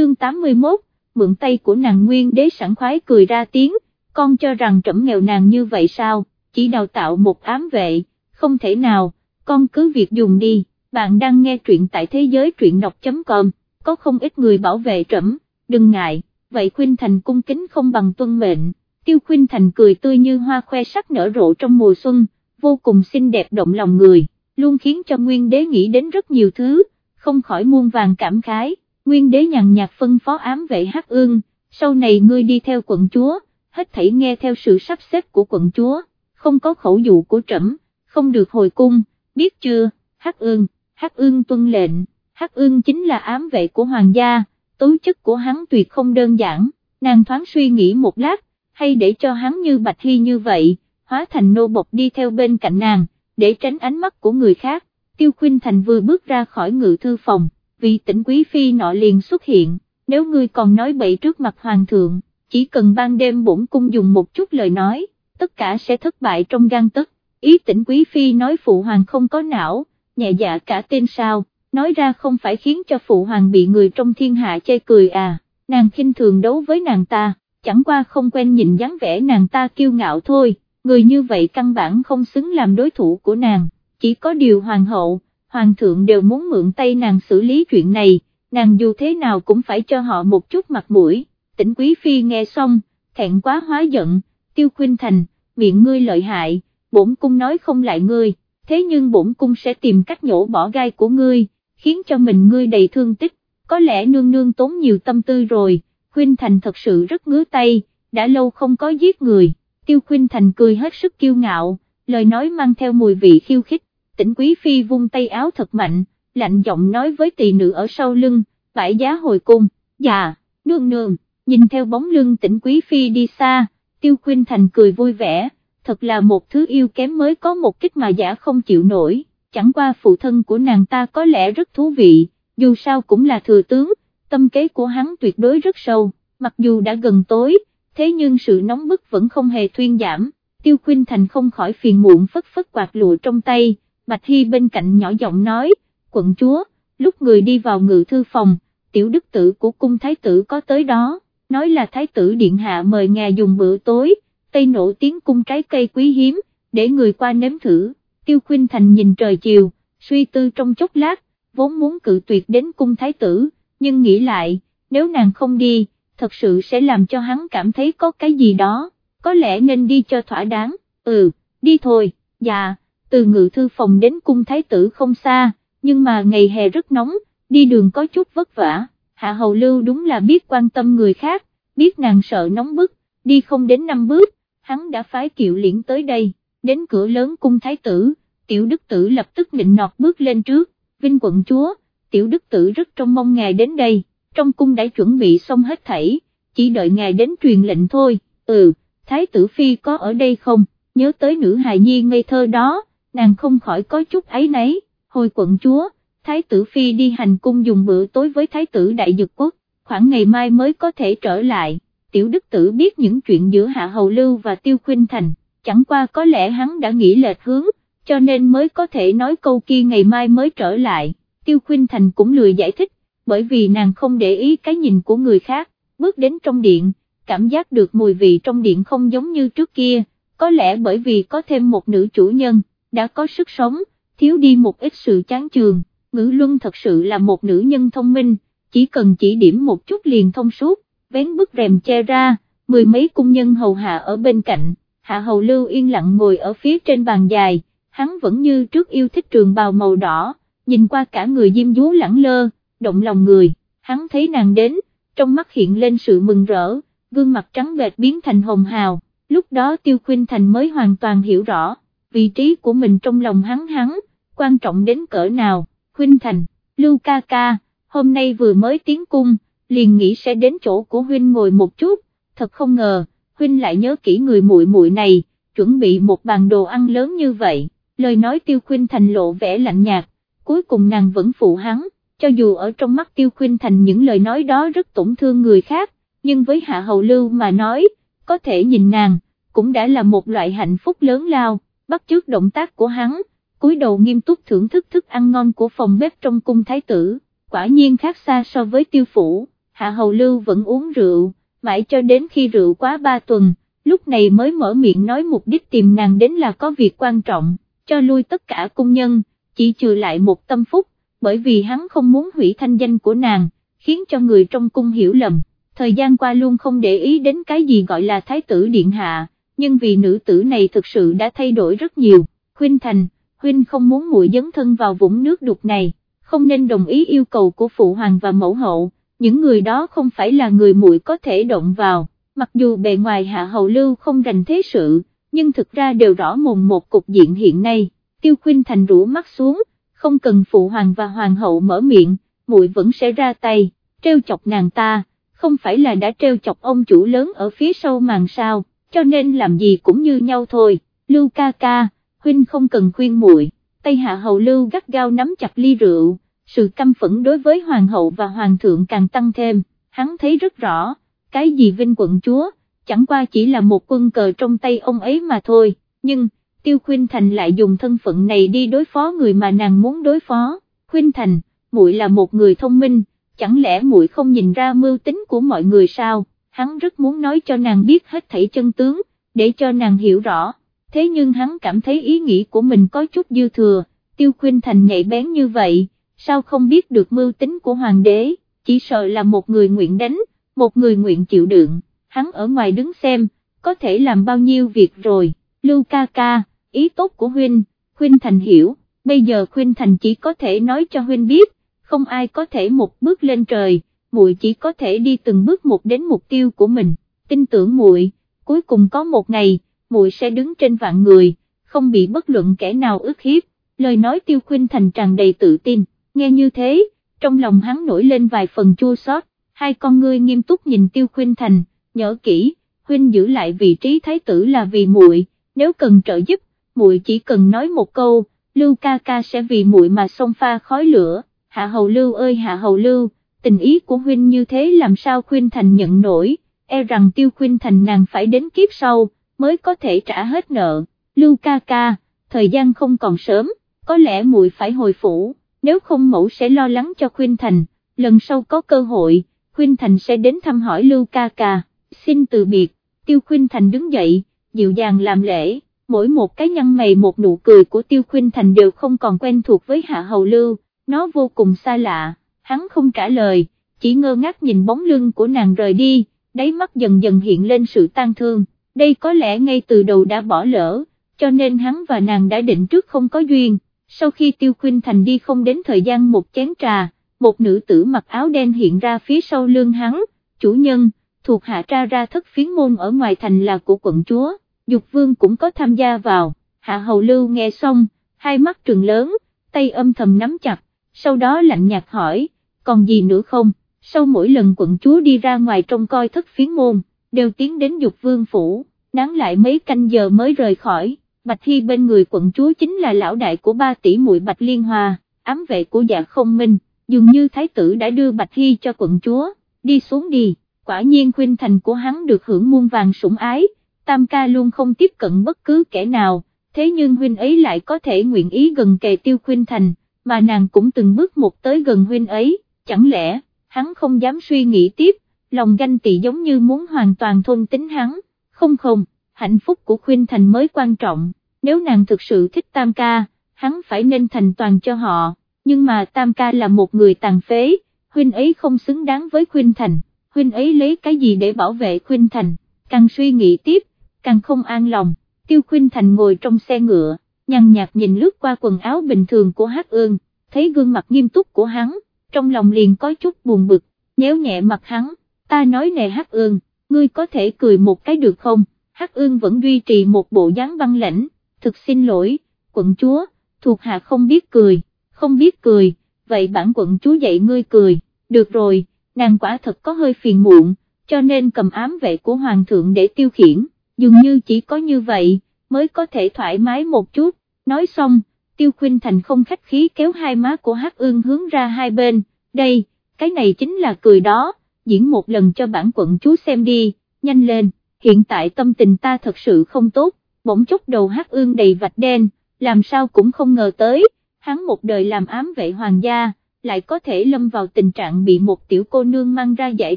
chương 81, mượn tay của nàng nguyên đế sẵn khoái cười ra tiếng, con cho rằng trẫm nghèo nàng như vậy sao, chỉ đào tạo một ám vệ, không thể nào, con cứ việc dùng đi, bạn đang nghe truyện tại thế giới truyện đọc.com, có không ít người bảo vệ trẫm, đừng ngại, vậy khuyên Thành cung kính không bằng tuân mệnh, Tiêu khuyên Thành cười tươi như hoa khoe sắc nở rộ trong mùa xuân, vô cùng xinh đẹp động lòng người, luôn khiến cho Nguyên đế nghĩ đến rất nhiều thứ, không khỏi muôn vàng cảm khái, Nguyên đế nhàn nhạt phân phó ám vệ hắc ương, sau này ngươi đi theo quận chúa, hết thảy nghe theo sự sắp xếp của quận chúa, không có khẩu dụ của trẫm, không được hồi cung, biết chưa, hắc ương, hắc ương tuân lệnh, hắc ương chính là ám vệ của hoàng gia, tố chất của hắn tuyệt không đơn giản, nàng thoáng suy nghĩ một lát, hay để cho hắn như bạch hy như vậy, hóa thành nô bộc đi theo bên cạnh nàng, để tránh ánh mắt của người khác, tiêu khuynh thành vừa bước ra khỏi ngự thư phòng, vì tỉnh quý phi nọ liền xuất hiện, nếu ngươi còn nói bậy trước mặt hoàng thượng, chỉ cần ban đêm bổn cung dùng một chút lời nói, tất cả sẽ thất bại trong gan tất, ý tỉnh quý phi nói phụ hoàng không có não, nhẹ dạ cả tên sao, nói ra không phải khiến cho phụ hoàng bị người trong thiên hạ chê cười à, nàng khinh thường đấu với nàng ta, chẳng qua không quen nhìn dáng vẻ nàng ta kiêu ngạo thôi, người như vậy căn bản không xứng làm đối thủ của nàng, chỉ có điều hoàng hậu, hoàng thượng đều muốn mượn tay nàng xử lý chuyện này, nàng dù thế nào cũng phải cho họ một chút mặt mũi, tỉnh quý phi nghe xong, thẹn quá hóa giận, tiêu khuyên thành, miệng ngươi lợi hại, bổn cung nói không lại ngươi, thế nhưng bổn cung sẽ tìm cách nhổ bỏ gai của ngươi, khiến cho mình ngươi đầy thương tích, có lẽ nương nương tốn nhiều tâm tư rồi, khuyên thành thật sự rất ngứa tay, đã lâu không có giết người, tiêu khuyên thành cười hết sức kiêu ngạo, lời nói mang theo mùi vị khiêu khích, tỉnh quý phi vung tay áo thật mạnh, lạnh giọng nói với tỳ nữ ở sau lưng, bãi giá hồi cung, dạ, nương nương, nhìn theo bóng lưng tỉnh quý phi đi xa, tiêu khuyên thành cười vui vẻ, thật là một thứ yêu kém mới có một kích mà giả không chịu nổi, chẳng qua phụ thân của nàng ta có lẽ rất thú vị, dù sao cũng là thừa tướng, tâm kế của hắn tuyệt đối rất sâu, mặc dù đã gần tối, thế nhưng sự nóng bức vẫn không hề thuyên giảm, tiêu khuyên thành không khỏi phiền muộn phất phất quạt lụa trong tay, Bạch Hy bên cạnh nhỏ giọng nói, quận chúa, lúc người đi vào ngự thư phòng, tiểu đức tử của cung thái tử có tới đó, nói là thái tử điện hạ mời ngài dùng bữa tối, tây nổ tiếng cung trái cây quý hiếm, để người qua nếm thử, tiêu khuyên thành nhìn trời chiều, suy tư trong chốc lát, vốn muốn cự tuyệt đến cung thái tử, nhưng nghĩ lại, nếu nàng không đi, thật sự sẽ làm cho hắn cảm thấy có cái gì đó, có lẽ nên đi cho thỏa đáng, ừ, đi thôi, dạ, từ ngự thư phòng đến cung thái tử không xa, nhưng mà ngày hè rất nóng, đi đường có chút vất vả, hạ hầu lưu đúng là biết quan tâm người khác, biết nàng sợ nóng bức, đi không đến năm bước, hắn đã phái kiệu liễn tới đây, đến cửa lớn cung thái tử, tiểu đức tử lập tức nịnh nọt bước lên trước, vinh quận chúa, tiểu đức tử rất trông mong ngài đến đây, trong cung đã chuẩn bị xong hết thảy, chỉ đợi ngài đến truyền lệnh thôi, ừ, thái tử phi có ở đây không, nhớ tới nữ hài nhi ngây thơ đó, nàng không khỏi có chút ấy nấy, hồi quận chúa, thái tử phi đi hành cung dùng bữa tối với thái tử đại dực quốc, khoảng ngày mai mới có thể trở lại, tiểu đức tử biết những chuyện giữa hạ hầu lưu và tiêu khuyên thành, chẳng qua có lẽ hắn đã nghĩ lệch hướng, cho nên mới có thể nói câu kia ngày mai mới trở lại, tiêu khuyên thành cũng lười giải thích, bởi vì nàng không để ý cái nhìn của người khác, bước đến trong điện, cảm giác được mùi vị trong điện không giống như trước kia, có lẽ bởi vì có thêm một nữ chủ nhân, đã có sức sống, thiếu đi một ít sự chán trường, ngữ luân thật sự là một nữ nhân thông minh, chỉ cần chỉ điểm một chút liền thông suốt, vén bức rèm che ra, mười mấy cung nhân hầu hạ ở bên cạnh, hạ hầu lưu yên lặng ngồi ở phía trên bàn dài, hắn vẫn như trước yêu thích trường bào màu đỏ, nhìn qua cả người diêm dúa lẳng lơ, động lòng người, hắn thấy nàng đến, trong mắt hiện lên sự mừng rỡ, gương mặt trắng bệch biến thành hồng hào, lúc đó tiêu khuyên thành mới hoàn toàn hiểu rõ vị trí của mình trong lòng hắn hắn, quan trọng đến cỡ nào, Huynh Thành, Lưu ca ca, hôm nay vừa mới tiến cung, liền nghĩ sẽ đến chỗ của Huynh ngồi một chút, thật không ngờ, Huynh lại nhớ kỹ người muội muội này, chuẩn bị một bàn đồ ăn lớn như vậy, lời nói Tiêu Khuynh Thành lộ vẻ lạnh nhạt, cuối cùng nàng vẫn phụ hắn, cho dù ở trong mắt Tiêu Khuynh Thành những lời nói đó rất tổn thương người khác, nhưng với Hạ Hầu Lưu mà nói, có thể nhìn nàng, cũng đã là một loại hạnh phúc lớn lao bắt chước động tác của hắn, cúi đầu nghiêm túc thưởng thức thức ăn ngon của phòng bếp trong cung thái tử, quả nhiên khác xa so với tiêu phủ, Hạ Hầu Lưu vẫn uống rượu, mãi cho đến khi rượu quá ba tuần, lúc này mới mở miệng nói mục đích tìm nàng đến là có việc quan trọng, cho lui tất cả cung nhân, chỉ trừ lại một tâm phúc, bởi vì hắn không muốn hủy thanh danh của nàng, khiến cho người trong cung hiểu lầm, thời gian qua luôn không để ý đến cái gì gọi là thái tử điện hạ, nhưng vì nữ tử này thực sự đã thay đổi rất nhiều, Khuynh Thành, Huynh không muốn muội dấn thân vào vũng nước đục này, không nên đồng ý yêu cầu của phụ hoàng và mẫu hậu, những người đó không phải là người muội có thể động vào, mặc dù bề ngoài hạ hầu lưu không rành thế sự, nhưng thực ra đều rõ mồn một cục diện hiện nay, tiêu khuynh thành rũ mắt xuống, không cần phụ hoàng và hoàng hậu mở miệng, muội vẫn sẽ ra tay, treo chọc nàng ta, không phải là đã treo chọc ông chủ lớn ở phía sau màn sao, cho nên làm gì cũng như nhau thôi, lưu ca ca, huynh không cần khuyên muội. tay hạ hầu lưu gắt gao nắm chặt ly rượu, sự căm phẫn đối với hoàng hậu và hoàng thượng càng tăng thêm, hắn thấy rất rõ, cái gì vinh quận chúa, chẳng qua chỉ là một quân cờ trong tay ông ấy mà thôi, nhưng, Tiêu Khuynh Thành lại dùng thân phận này đi đối phó người mà nàng muốn đối phó, Khuynh Thành, muội là một người thông minh, chẳng lẽ muội không nhìn ra mưu tính của mọi người sao, hắn rất muốn nói cho nàng biết hết thảy chân tướng, để cho nàng hiểu rõ, thế nhưng hắn cảm thấy ý nghĩ của mình có chút dư thừa, Tiêu khuyên Thành nhạy bén như vậy, sao không biết được mưu tính của hoàng đế, chỉ sợ là một người nguyện đánh, một người nguyện chịu đựng, hắn ở ngoài đứng xem, có thể làm bao nhiêu việc rồi, Lưu ca ca, ý tốt của huynh, huynh thành hiểu, bây giờ huynh thành chỉ có thể nói cho huynh biết, không ai có thể một bước lên trời, muội chỉ có thể đi từng bước một đến mục tiêu của mình, tin tưởng muội, cuối cùng có một ngày, muội sẽ đứng trên vạn người, không bị bất luận kẻ nào ức hiếp, lời nói tiêu khuynh thành tràn đầy tự tin, nghe như thế, trong lòng hắn nổi lên vài phần chua xót, hai con ngươi nghiêm túc nhìn tiêu khuynh thành, nhớ kỹ, huynh giữ lại vị trí thái tử là vì muội, nếu cần trợ giúp, muội chỉ cần nói một câu, lưu ca ca sẽ vì muội mà xông pha khói lửa, hạ hầu lưu ơi hạ hầu lưu, tình ý của huynh như thế làm sao khuyên thành nhận nổi, e rằng tiêu khuyên thành nàng phải đến kiếp sau, mới có thể trả hết nợ, lưu ca ca, thời gian không còn sớm, có lẽ muội phải hồi phủ, nếu không mẫu sẽ lo lắng cho khuyên thành, lần sau có cơ hội, khuyên thành sẽ đến thăm hỏi lưu ca ca, xin từ biệt, tiêu khuyên thành đứng dậy, dịu dàng làm lễ mỗi một cái nhăn mày một nụ cười của Tiêu Khuynh Thành đều không còn quen thuộc với Hạ Hầu Lưu, nó vô cùng xa lạ, hắn không trả lời, chỉ ngơ ngác nhìn bóng lưng của nàng rời đi, đáy mắt dần dần hiện lên sự tan thương, đây có lẽ ngay từ đầu đã bỏ lỡ, cho nên hắn và nàng đã định trước không có duyên, sau khi Tiêu Khuynh Thành đi không đến thời gian một chén trà, một nữ tử mặc áo đen hiện ra phía sau lưng hắn, chủ nhân, thuộc hạ tra ra thất phiến môn ở ngoài thành là của quận chúa. Dục Vương cũng có tham gia vào, Hạ Hầu Lưu nghe xong, hai mắt trừng lớn, tay âm thầm nắm chặt, sau đó lạnh nhạt hỏi, còn gì nữa không, sau mỗi lần quận chúa đi ra ngoài trông coi thất phiến môn, đều tiến đến Dục Vương phủ, nán lại mấy canh giờ mới rời khỏi, Bạch thi bên người quận chúa chính là lão đại của ba tỷ muội Bạch Liên hòa, ám vệ của dạ không minh, dường như thái tử đã đưa Bạch thi cho quận chúa, đi xuống đi, quả nhiên khuyên thành của hắn được hưởng muôn vàng sủng ái. Tam ca luôn không tiếp cận bất cứ kẻ nào, thế nhưng huynh ấy lại có thể nguyện ý gần kề tiêu khuyên thành, mà nàng cũng từng bước một tới gần huynh ấy, chẳng lẽ, hắn không dám suy nghĩ tiếp, lòng ganh tị giống như muốn hoàn toàn thôn tính hắn, không không, hạnh phúc của khuyên thành mới quan trọng, nếu nàng thực sự thích tam ca, hắn phải nên thành toàn cho họ, nhưng mà tam ca là một người tàn phế, huynh ấy không xứng đáng với khuyên thành, huynh ấy lấy cái gì để bảo vệ khuyên thành, càng suy nghĩ tiếp, càng không an lòng, Tiêu khuyên Thành ngồi trong xe ngựa, nhằn nhạt nhìn lướt qua quần áo bình thường của hát Ương, thấy gương mặt nghiêm túc của hắn, trong lòng liền có chút buồn bực, nhéo nhẹ mặt hắn, ta nói nè Hắc Ương, ngươi có thể cười một cái được không, Hắc Ương vẫn duy trì một bộ dáng băng lãnh, thực xin lỗi, quận chúa, thuộc hạ không biết cười, không biết cười, vậy bản quận chúa dạy ngươi cười, được rồi, nàng quả thật có hơi phiền muộn, cho nên cầm ám vệ của hoàng thượng để tiêu khiển dường như chỉ có như vậy, mới có thể thoải mái một chút, nói xong, tiêu khuynh thành không khách khí kéo hai má của Hắc ương hướng ra hai bên, đây, cái này chính là cười đó, diễn một lần cho bản quận chúa xem đi, nhanh lên, hiện tại tâm tình ta thật sự không tốt, bỗng chốc đầu Hắc ương đầy vạch đen, làm sao cũng không ngờ tới, hắn một đời làm ám vệ hoàng gia, lại có thể lâm vào tình trạng bị một tiểu cô nương mang ra giải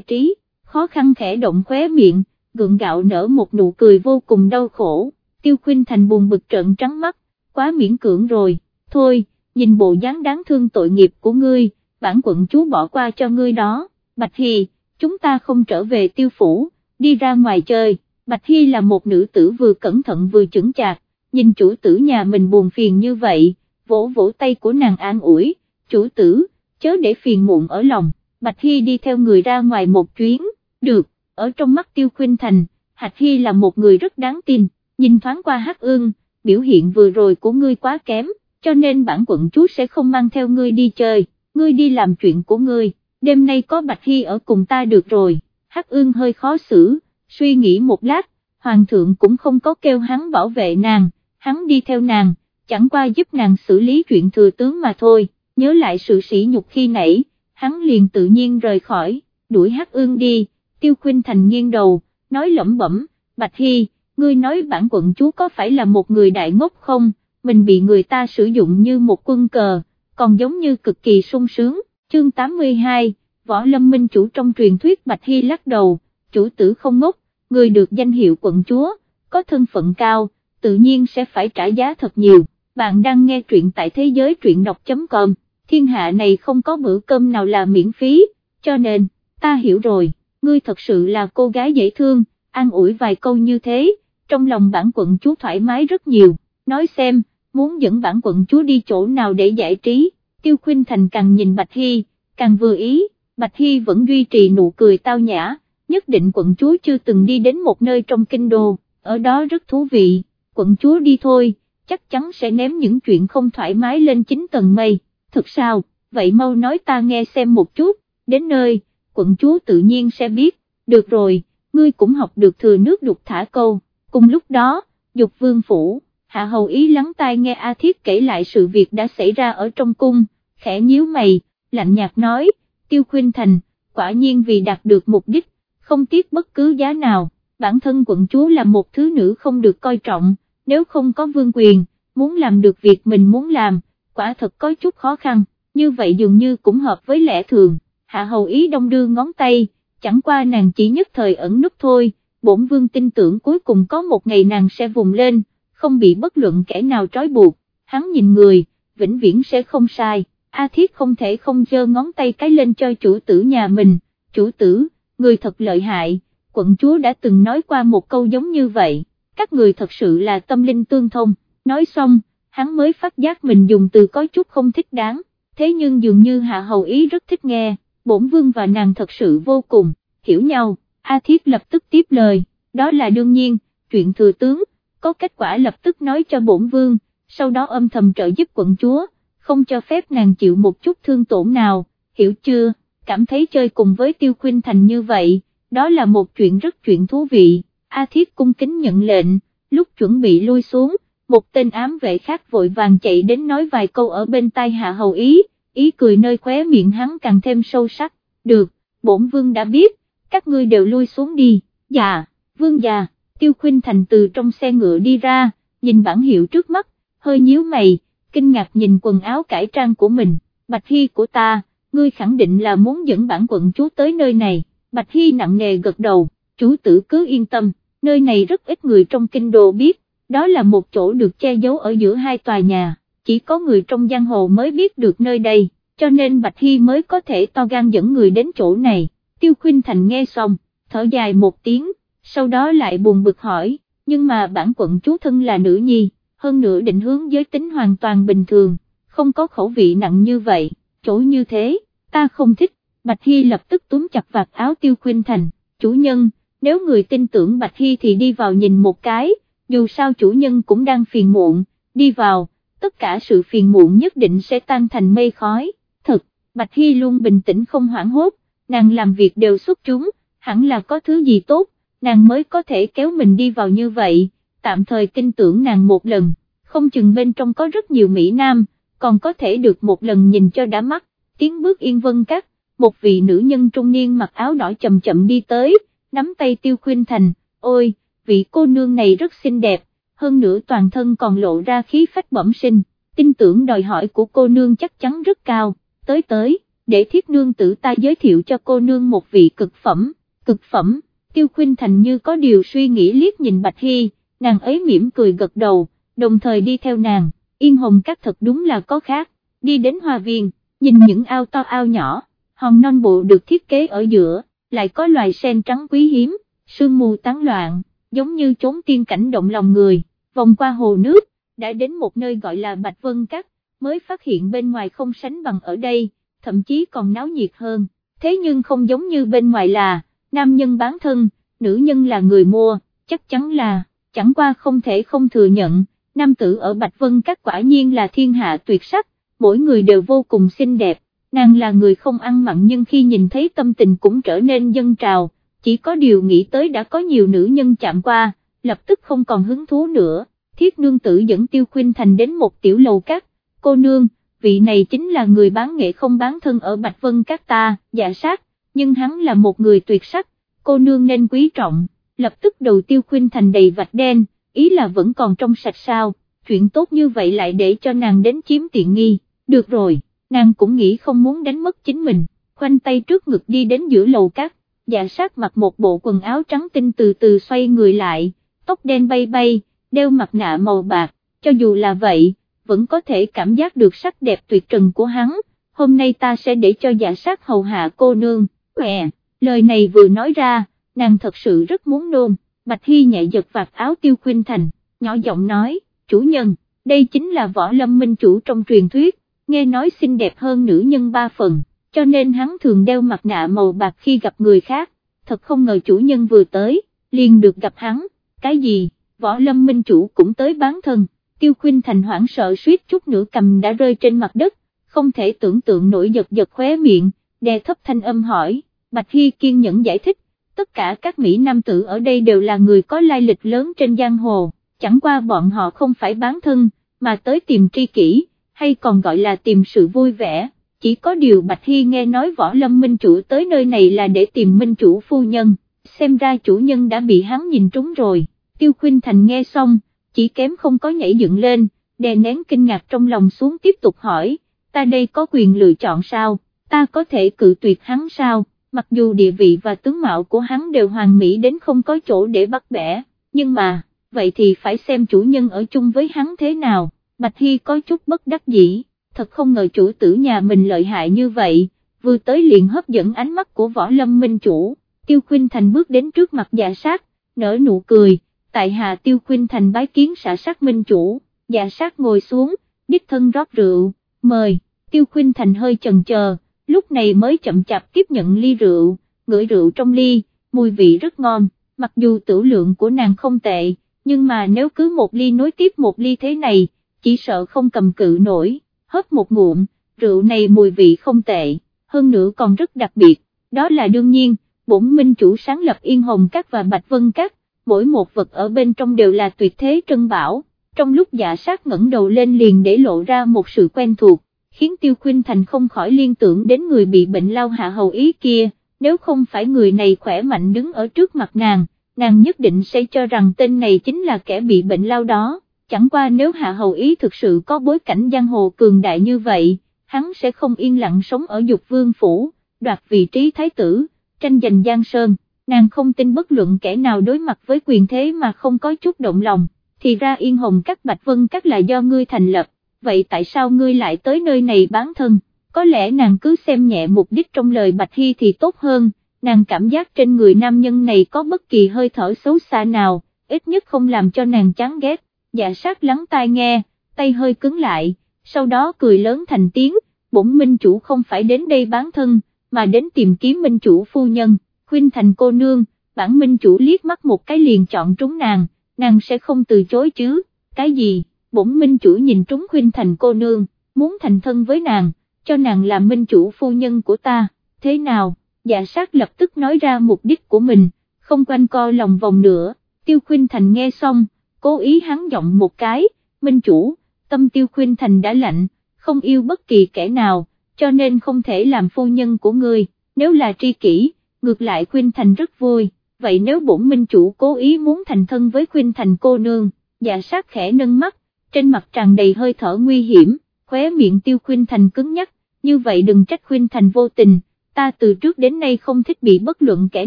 trí, khó khăn khẽ động khóe miệng, gượng gạo nở một nụ cười vô cùng đau khổ, tiêu Khuynh thành buồn bực trợn trắng mắt, quá miễn cưỡng rồi, thôi, nhìn bộ dáng đáng thương tội nghiệp của ngươi, bản quận chúa bỏ qua cho ngươi đó, Bạch Hy, chúng ta không trở về tiêu phủ, đi ra ngoài chơi, Bạch Hy là một nữ tử vừa cẩn thận vừa chững chạc, nhìn chủ tử nhà mình buồn phiền như vậy, vỗ vỗ tay của nàng an ủi, chủ tử, chớ để phiền muộn ở lòng, Bạch Hy đi theo người ra ngoài một chuyến, được, ở trong mắt Tiêu khuyên Thành, Hạch Hy là một người rất đáng tin, nhìn thoáng qua Hắc Ương, biểu hiện vừa rồi của ngươi quá kém, cho nên bản quận chúa sẽ không mang theo ngươi đi chơi, ngươi đi làm chuyện của ngươi, đêm nay có Bạch Hy ở cùng ta được rồi, Hắc Ương hơi khó xử, suy nghĩ một lát, Hoàng thượng cũng không có kêu hắn bảo vệ nàng, hắn đi theo nàng, chẳng qua giúp nàng xử lý chuyện thừa tướng mà thôi, nhớ lại sự sỉ nhục khi nãy, hắn liền tự nhiên rời khỏi, đuổi Hắc Ương đi, Tiêu Khuynh Thành nghiêng đầu, nói lẩm bẩm, Bạch Hy, ngươi nói bản quận chúa có phải là một người đại ngốc không, mình bị người ta sử dụng như một quân cờ, còn giống như cực kỳ sung sướng, chương 82, Võ Lâm Minh chủ trong truyền thuyết Bạch Hy lắc đầu, chủ tử không ngốc, người được danh hiệu quận chúa, có thân phận cao, tự nhiên sẽ phải trả giá thật nhiều, bạn đang nghe truyện tại thế giới truyện đọc.com, thiên hạ này không có bữa cơm nào là miễn phí, cho nên, ta hiểu rồi, ngươi thật sự là cô gái dễ thương, an ủi vài câu như thế, trong lòng bản quận chúa thoải mái rất nhiều, nói xem, muốn dẫn bản quận chúa đi chỗ nào để giải trí, tiêu khuyên thành càng nhìn Bạch Hy, càng vừa ý, Bạch Hy vẫn duy trì nụ cười tao nhã, nhất định quận chúa chưa từng đi đến một nơi trong kinh đô, ở đó rất thú vị, quận chúa đi thôi, chắc chắn sẽ ném những chuyện không thoải mái lên chính tầng mây, thực sao, vậy mau nói ta nghe xem một chút, đến nơi, quận chúa tự nhiên sẽ biết, được rồi, ngươi cũng học được thừa nước đục thả câu, cùng lúc đó, dục vương phủ, hạ hầu ý lắng tai nghe A Thiết kể lại sự việc đã xảy ra ở trong cung, khẽ nhíu mày, lạnh nhạt nói, tiêu khuyên thành, quả nhiên vì đạt được mục đích, không tiếc bất cứ giá nào, bản thân quận chúa là một thứ nữ không được coi trọng, nếu không có vương quyền, muốn làm được việc mình muốn làm, quả thật có chút khó khăn, như vậy dường như cũng hợp với lẽ thường, hạ hầu ý đông đưa ngón tay, chẳng qua nàng chỉ nhất thời ẩn nút thôi, bổn vương tin tưởng cuối cùng có một ngày nàng sẽ vùng lên, không bị bất luận kẻ nào trói buộc, hắn nhìn người, vĩnh viễn sẽ không sai, A Thiết không thể không giơ ngón tay cái lên cho chủ tử nhà mình, chủ tử, người thật lợi hại, quận chúa đã từng nói qua một câu giống như vậy, các người thật sự là tâm linh tương thông, nói xong, hắn mới phát giác mình dùng từ có chút không thích đáng, thế nhưng dường như hạ hầu ý rất thích nghe, bổn vương và nàng thật sự vô cùng, hiểu nhau, A Thiết lập tức tiếp lời, đó là đương nhiên, chuyện thừa tướng, có kết quả lập tức nói cho bổn vương, sau đó âm thầm trợ giúp quận chúa, không cho phép nàng chịu một chút thương tổn nào, hiểu chưa, cảm thấy chơi cùng với Tiêu Khuynh Thành như vậy, đó là một chuyện rất chuyện thú vị, A Thiết cung kính nhận lệnh, lúc chuẩn bị lui xuống, một tên ám vệ khác vội vàng chạy đến nói vài câu ở bên tai Hạ Hầu Ý, ý cười nơi khóe miệng hắn càng thêm sâu sắc, được, bổn vương đã biết, các ngươi đều lui xuống đi, dạ, vương già, Tiêu khuyên Thành từ trong xe ngựa đi ra, nhìn bản hiệu trước mắt, hơi nhíu mày, kinh ngạc nhìn quần áo cải trang của mình, Bạch Hy của ta, ngươi khẳng định là muốn dẫn bản quận chúa tới nơi này, Bạch Hy nặng nề gật đầu, chú tử cứ yên tâm, nơi này rất ít người trong kinh đô biết, đó là một chỗ được che giấu ở giữa hai tòa nhà, chỉ có người trong giang hồ mới biết được nơi đây, cho nên Bạch Hy mới có thể to gan dẫn người đến chỗ này, Tiêu Khuynh Thành nghe xong, thở dài một tiếng, sau đó lại buồn bực hỏi, nhưng mà bản quận chúa thân là nữ nhi, hơn nữa định hướng giới tính hoàn toàn bình thường, không có khẩu vị nặng như vậy, chỗ như thế, ta không thích, Bạch Hy lập tức túm chặt vạt áo Tiêu Khuynh Thành, chủ nhân, nếu người tin tưởng Bạch Hy thì đi vào nhìn một cái, dù sao chủ nhân cũng đang phiền muộn, đi vào, tất cả sự phiền muộn nhất định sẽ tan thành mây khói, thật, Bạch Hy luôn bình tĩnh không hoảng hốt, nàng làm việc đều xuất chúng, hẳn là có thứ gì tốt, nàng mới có thể kéo mình đi vào như vậy, tạm thời tin tưởng nàng một lần, không chừng bên trong có rất nhiều Mỹ Nam, còn có thể được một lần nhìn cho đã mắt, tiến bước yên vân cắt, một vị nữ nhân trung niên mặc áo đỏ chậm chậm đi tới, nắm tay tiêu khuyên thành, ôi, vị cô nương này rất xinh đẹp, hơn nữa toàn thân còn lộ ra khí phách bẩm sinh, tin tưởng đòi hỏi của cô nương chắc chắn rất cao, tới tới, để thiết nương tử ta giới thiệu cho cô nương một vị cực phẩm, cực phẩm, tiêu khuyên thành như có điều suy nghĩ liếc nhìn Bạch Hy, nàng ấy mỉm cười gật đầu, đồng thời đi theo nàng, yên hồng các thật đúng là có khác, đi đến hoa viên, nhìn những ao to ao nhỏ, hòn non bộ được thiết kế ở giữa, lại có loài sen trắng quý hiếm, sương mù tán loạn, giống như chốn tiên cảnh động lòng người, vòng qua hồ nước, đã đến một nơi gọi là Bạch Vân Cát, mới phát hiện bên ngoài không sánh bằng ở đây, thậm chí còn náo nhiệt hơn, thế nhưng không giống như bên ngoài là, nam nhân bán thân, nữ nhân là người mua, chắc chắn là, chẳng qua không thể không thừa nhận, nam tử ở Bạch Vân các quả nhiên là thiên hạ tuyệt sắc, mỗi người đều vô cùng xinh đẹp, nàng là người không ăn mặn nhưng khi nhìn thấy tâm tình cũng trở nên dân trào, chỉ có điều nghĩ tới đã có nhiều nữ nhân chạm qua, lập tức không còn hứng thú nữa, thiết nương tử dẫn tiêu khuyên thành đến một tiểu lầu cát, cô nương, vị này chính là người bán nghệ không bán thân ở Bạch Vân Các ta, dạ sát, nhưng hắn là một người tuyệt sắc, cô nương nên quý trọng, lập tức đầu tiêu khuyên thành đầy vạch đen, ý là vẫn còn trong sạch sao, chuyện tốt như vậy lại để cho nàng đến chiếm tiện nghi, được rồi, nàng cũng nghĩ không muốn đánh mất chính mình, khoanh tay trước ngực đi đến giữa lầu cát, dạ sát mặc một bộ quần áo trắng tinh từ từ xoay người lại, tóc đen bay bay, đeo mặt nạ màu bạc, cho dù là vậy, vẫn có thể cảm giác được sắc đẹp tuyệt trần của hắn, hôm nay ta sẽ để cho giả sát hầu hạ cô nương, Ẹ, lời này vừa nói ra, nàng thật sự rất muốn nôn, Bạch Hy nhẹ giật vạt áo tiêu khuyên thành, nhỏ giọng nói, chủ nhân, đây chính là võ lâm minh chủ trong truyền thuyết, nghe nói xinh đẹp hơn nữ nhân ba phần, cho nên hắn thường đeo mặt nạ màu bạc khi gặp người khác, thật không ngờ chủ nhân vừa tới, liền được gặp hắn, cái gì, võ lâm minh chủ cũng tới bán thân, tiêu khuyên thành hoảng sợ suýt chút nữa cầm đã rơi trên mặt đất, không thể tưởng tượng nổi giật giật khóe miệng, đè thấp thanh âm hỏi, Bạch Hy kiên nhẫn giải thích, tất cả các Mỹ Nam tử ở đây đều là người có lai lịch lớn trên giang hồ, chẳng qua bọn họ không phải bán thân, mà tới tìm tri kỷ, hay còn gọi là tìm sự vui vẻ, chỉ có điều Bạch Hy nghe nói võ lâm minh chủ tới nơi này là để tìm minh chủ phu nhân, xem ra chủ nhân đã bị hắn nhìn trúng rồi, Tiêu Khuynh Thành nghe xong, chỉ kém không có nhảy dựng lên, đè nén kinh ngạc trong lòng xuống tiếp tục hỏi, ta đây có quyền lựa chọn sao, ta có thể cự tuyệt hắn sao, mặc dù địa vị và tướng mạo của hắn đều hoàn mỹ đến không có chỗ để bắt bẻ, nhưng mà, vậy thì phải xem chủ nhân ở chung với hắn thế nào, Bạch Hy có chút bất đắc dĩ, thật không ngờ chủ tử nhà mình lợi hại như vậy, vừa tới liền hấp dẫn ánh mắt của võ lâm minh chủ, Tiêu khuyên Thành bước đến trước mặt dạ sát, nở nụ cười, tại hạ tiêu khuyên thành bái kiến xã sát minh chủ, dạ sát ngồi xuống, đích thân rót rượu, mời, tiêu khuyên thành hơi chần chờ, lúc này mới chậm chạp tiếp nhận ly rượu, ngửi rượu trong ly, mùi vị rất ngon, mặc dù tử lượng của nàng không tệ, nhưng mà nếu cứ một ly nối tiếp một ly thế này, chỉ sợ không cầm cự nổi, hớp một ngụm, rượu này mùi vị không tệ, hơn nữa còn rất đặc biệt, đó là đương nhiên, bổn minh chủ sáng lập Yên Hồng Các và Bạch Vân Các, mỗi một vật ở bên trong đều là tuyệt thế trân bảo, trong lúc dạ sát ngẩng đầu lên liền để lộ ra một sự quen thuộc, khiến Tiêu Khuynh Thành không khỏi liên tưởng đến người bị bệnh lao hạ hầu ý kia, nếu không phải người này khỏe mạnh đứng ở trước mặt nàng, nàng nhất định sẽ cho rằng tên này chính là kẻ bị bệnh lao đó, chẳng qua nếu hạ hầu ý thực sự có bối cảnh giang hồ cường đại như vậy, hắn sẽ không yên lặng sống ở dục vương phủ, đoạt vị trí thái tử, tranh giành giang sơn nàng không tin bất luận kẻ nào đối mặt với quyền thế mà không có chút động lòng, thì ra yên hồng các bạch vân các là do ngươi thành lập, vậy tại sao ngươi lại tới nơi này bán thân, có lẽ nàng cứ xem nhẹ mục đích trong lời bạch hy thì tốt hơn, nàng cảm giác trên người nam nhân này có bất kỳ hơi thở xấu xa nào, ít nhất không làm cho nàng chán ghét, dạ sát lắng tai nghe, tay hơi cứng lại, sau đó cười lớn thành tiếng, bổn minh chủ không phải đến đây bán thân, mà đến tìm kiếm minh chủ phu nhân khuyên thành cô nương, bản minh chủ liếc mắt một cái liền chọn trúng nàng, nàng sẽ không từ chối chứ, cái gì, bổn minh chủ nhìn trúng khuyên thành cô nương, muốn thành thân với nàng, cho nàng làm minh chủ phu nhân của ta, thế nào, dạ sát lập tức nói ra mục đích của mình, không quanh co lòng vòng nữa, tiêu khuyên thành nghe xong, cố ý hắn giọng một cái, minh chủ, tâm tiêu khuyên thành đã lạnh, không yêu bất kỳ kẻ nào, cho nên không thể làm phu nhân của ngươi, nếu là tri kỷ ngược lại Khuynh Thành rất vui, vậy nếu bổn minh chủ cố ý muốn thành thân với Khuynh Thành cô nương, dạ sát khẽ nâng mắt, trên mặt tràn đầy hơi thở nguy hiểm, khóe miệng tiêu Khuynh Thành cứng nhắc, như vậy đừng trách Khuynh Thành vô tình, ta từ trước đến nay không thích bị bất luận kẻ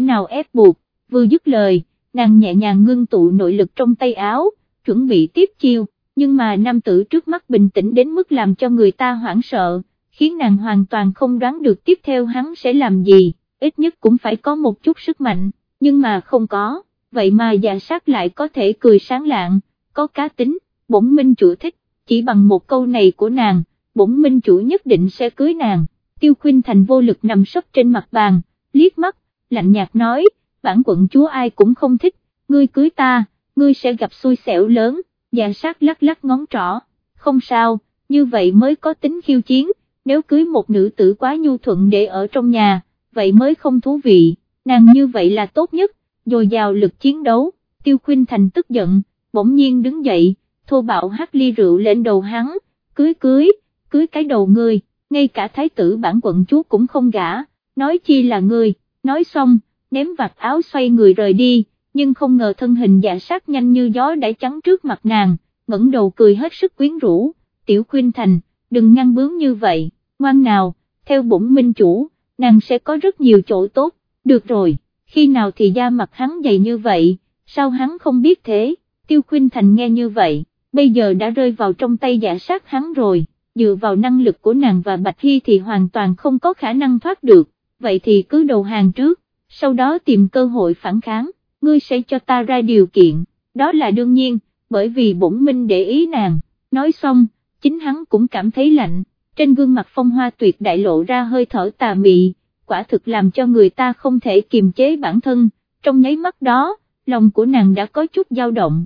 nào ép buộc, vừa dứt lời, nàng nhẹ nhàng ngưng tụ nội lực trong tay áo, chuẩn bị tiếp chiêu, nhưng mà nam tử trước mắt bình tĩnh đến mức làm cho người ta hoảng sợ, khiến nàng hoàn toàn không đoán được tiếp theo hắn sẽ làm gì, ít nhất cũng phải có một chút sức mạnh, nhưng mà không có, vậy mà già sát lại có thể cười sáng lạng, có cá tính, bổn minh chủ thích, chỉ bằng một câu này của nàng, bổn minh chủ nhất định sẽ cưới nàng, tiêu khuyên thành vô lực nằm sấp trên mặt bàn, liếc mắt, lạnh nhạt nói, bản quận chúa ai cũng không thích, ngươi cưới ta, ngươi sẽ gặp xui xẻo lớn, già sát lắc lắc ngón trỏ, không sao, như vậy mới có tính khiêu chiến, nếu cưới một nữ tử quá nhu thuận để ở trong nhà, vậy mới không thú vị, nàng như vậy là tốt nhất, dồi dào lực chiến đấu, tiêu khuyên thành tức giận, bỗng nhiên đứng dậy, thô bạo hát ly rượu lên đầu hắn, cưới cưới, cưới cái đầu ngươi, ngay cả thái tử bản quận chúa cũng không gả, nói chi là ngươi, nói xong, ném vạt áo xoay người rời đi, nhưng không ngờ thân hình dạ sát nhanh như gió đã chắn trước mặt nàng, ngẩng đầu cười hết sức quyến rũ, tiểu khuyên thành, đừng ngăn bướng như vậy, ngoan nào, theo bổn minh chủ, nàng sẽ có rất nhiều chỗ tốt, được rồi, khi nào thì da mặt hắn dày như vậy, sao hắn không biết thế, tiêu khuyên thành nghe như vậy, bây giờ đã rơi vào trong tay giả sát hắn rồi, dựa vào năng lực của nàng và Bạch Hy thì hoàn toàn không có khả năng thoát được, vậy thì cứ đầu hàng trước, sau đó tìm cơ hội phản kháng, ngươi sẽ cho ta ra điều kiện, đó là đương nhiên, bởi vì bổn minh để ý nàng, nói xong, chính hắn cũng cảm thấy lạnh, trên gương mặt phong hoa tuyệt đại lộ ra hơi thở tà mị, quả thực làm cho người ta không thể kiềm chế bản thân, trong nháy mắt đó, lòng của nàng đã có chút dao động.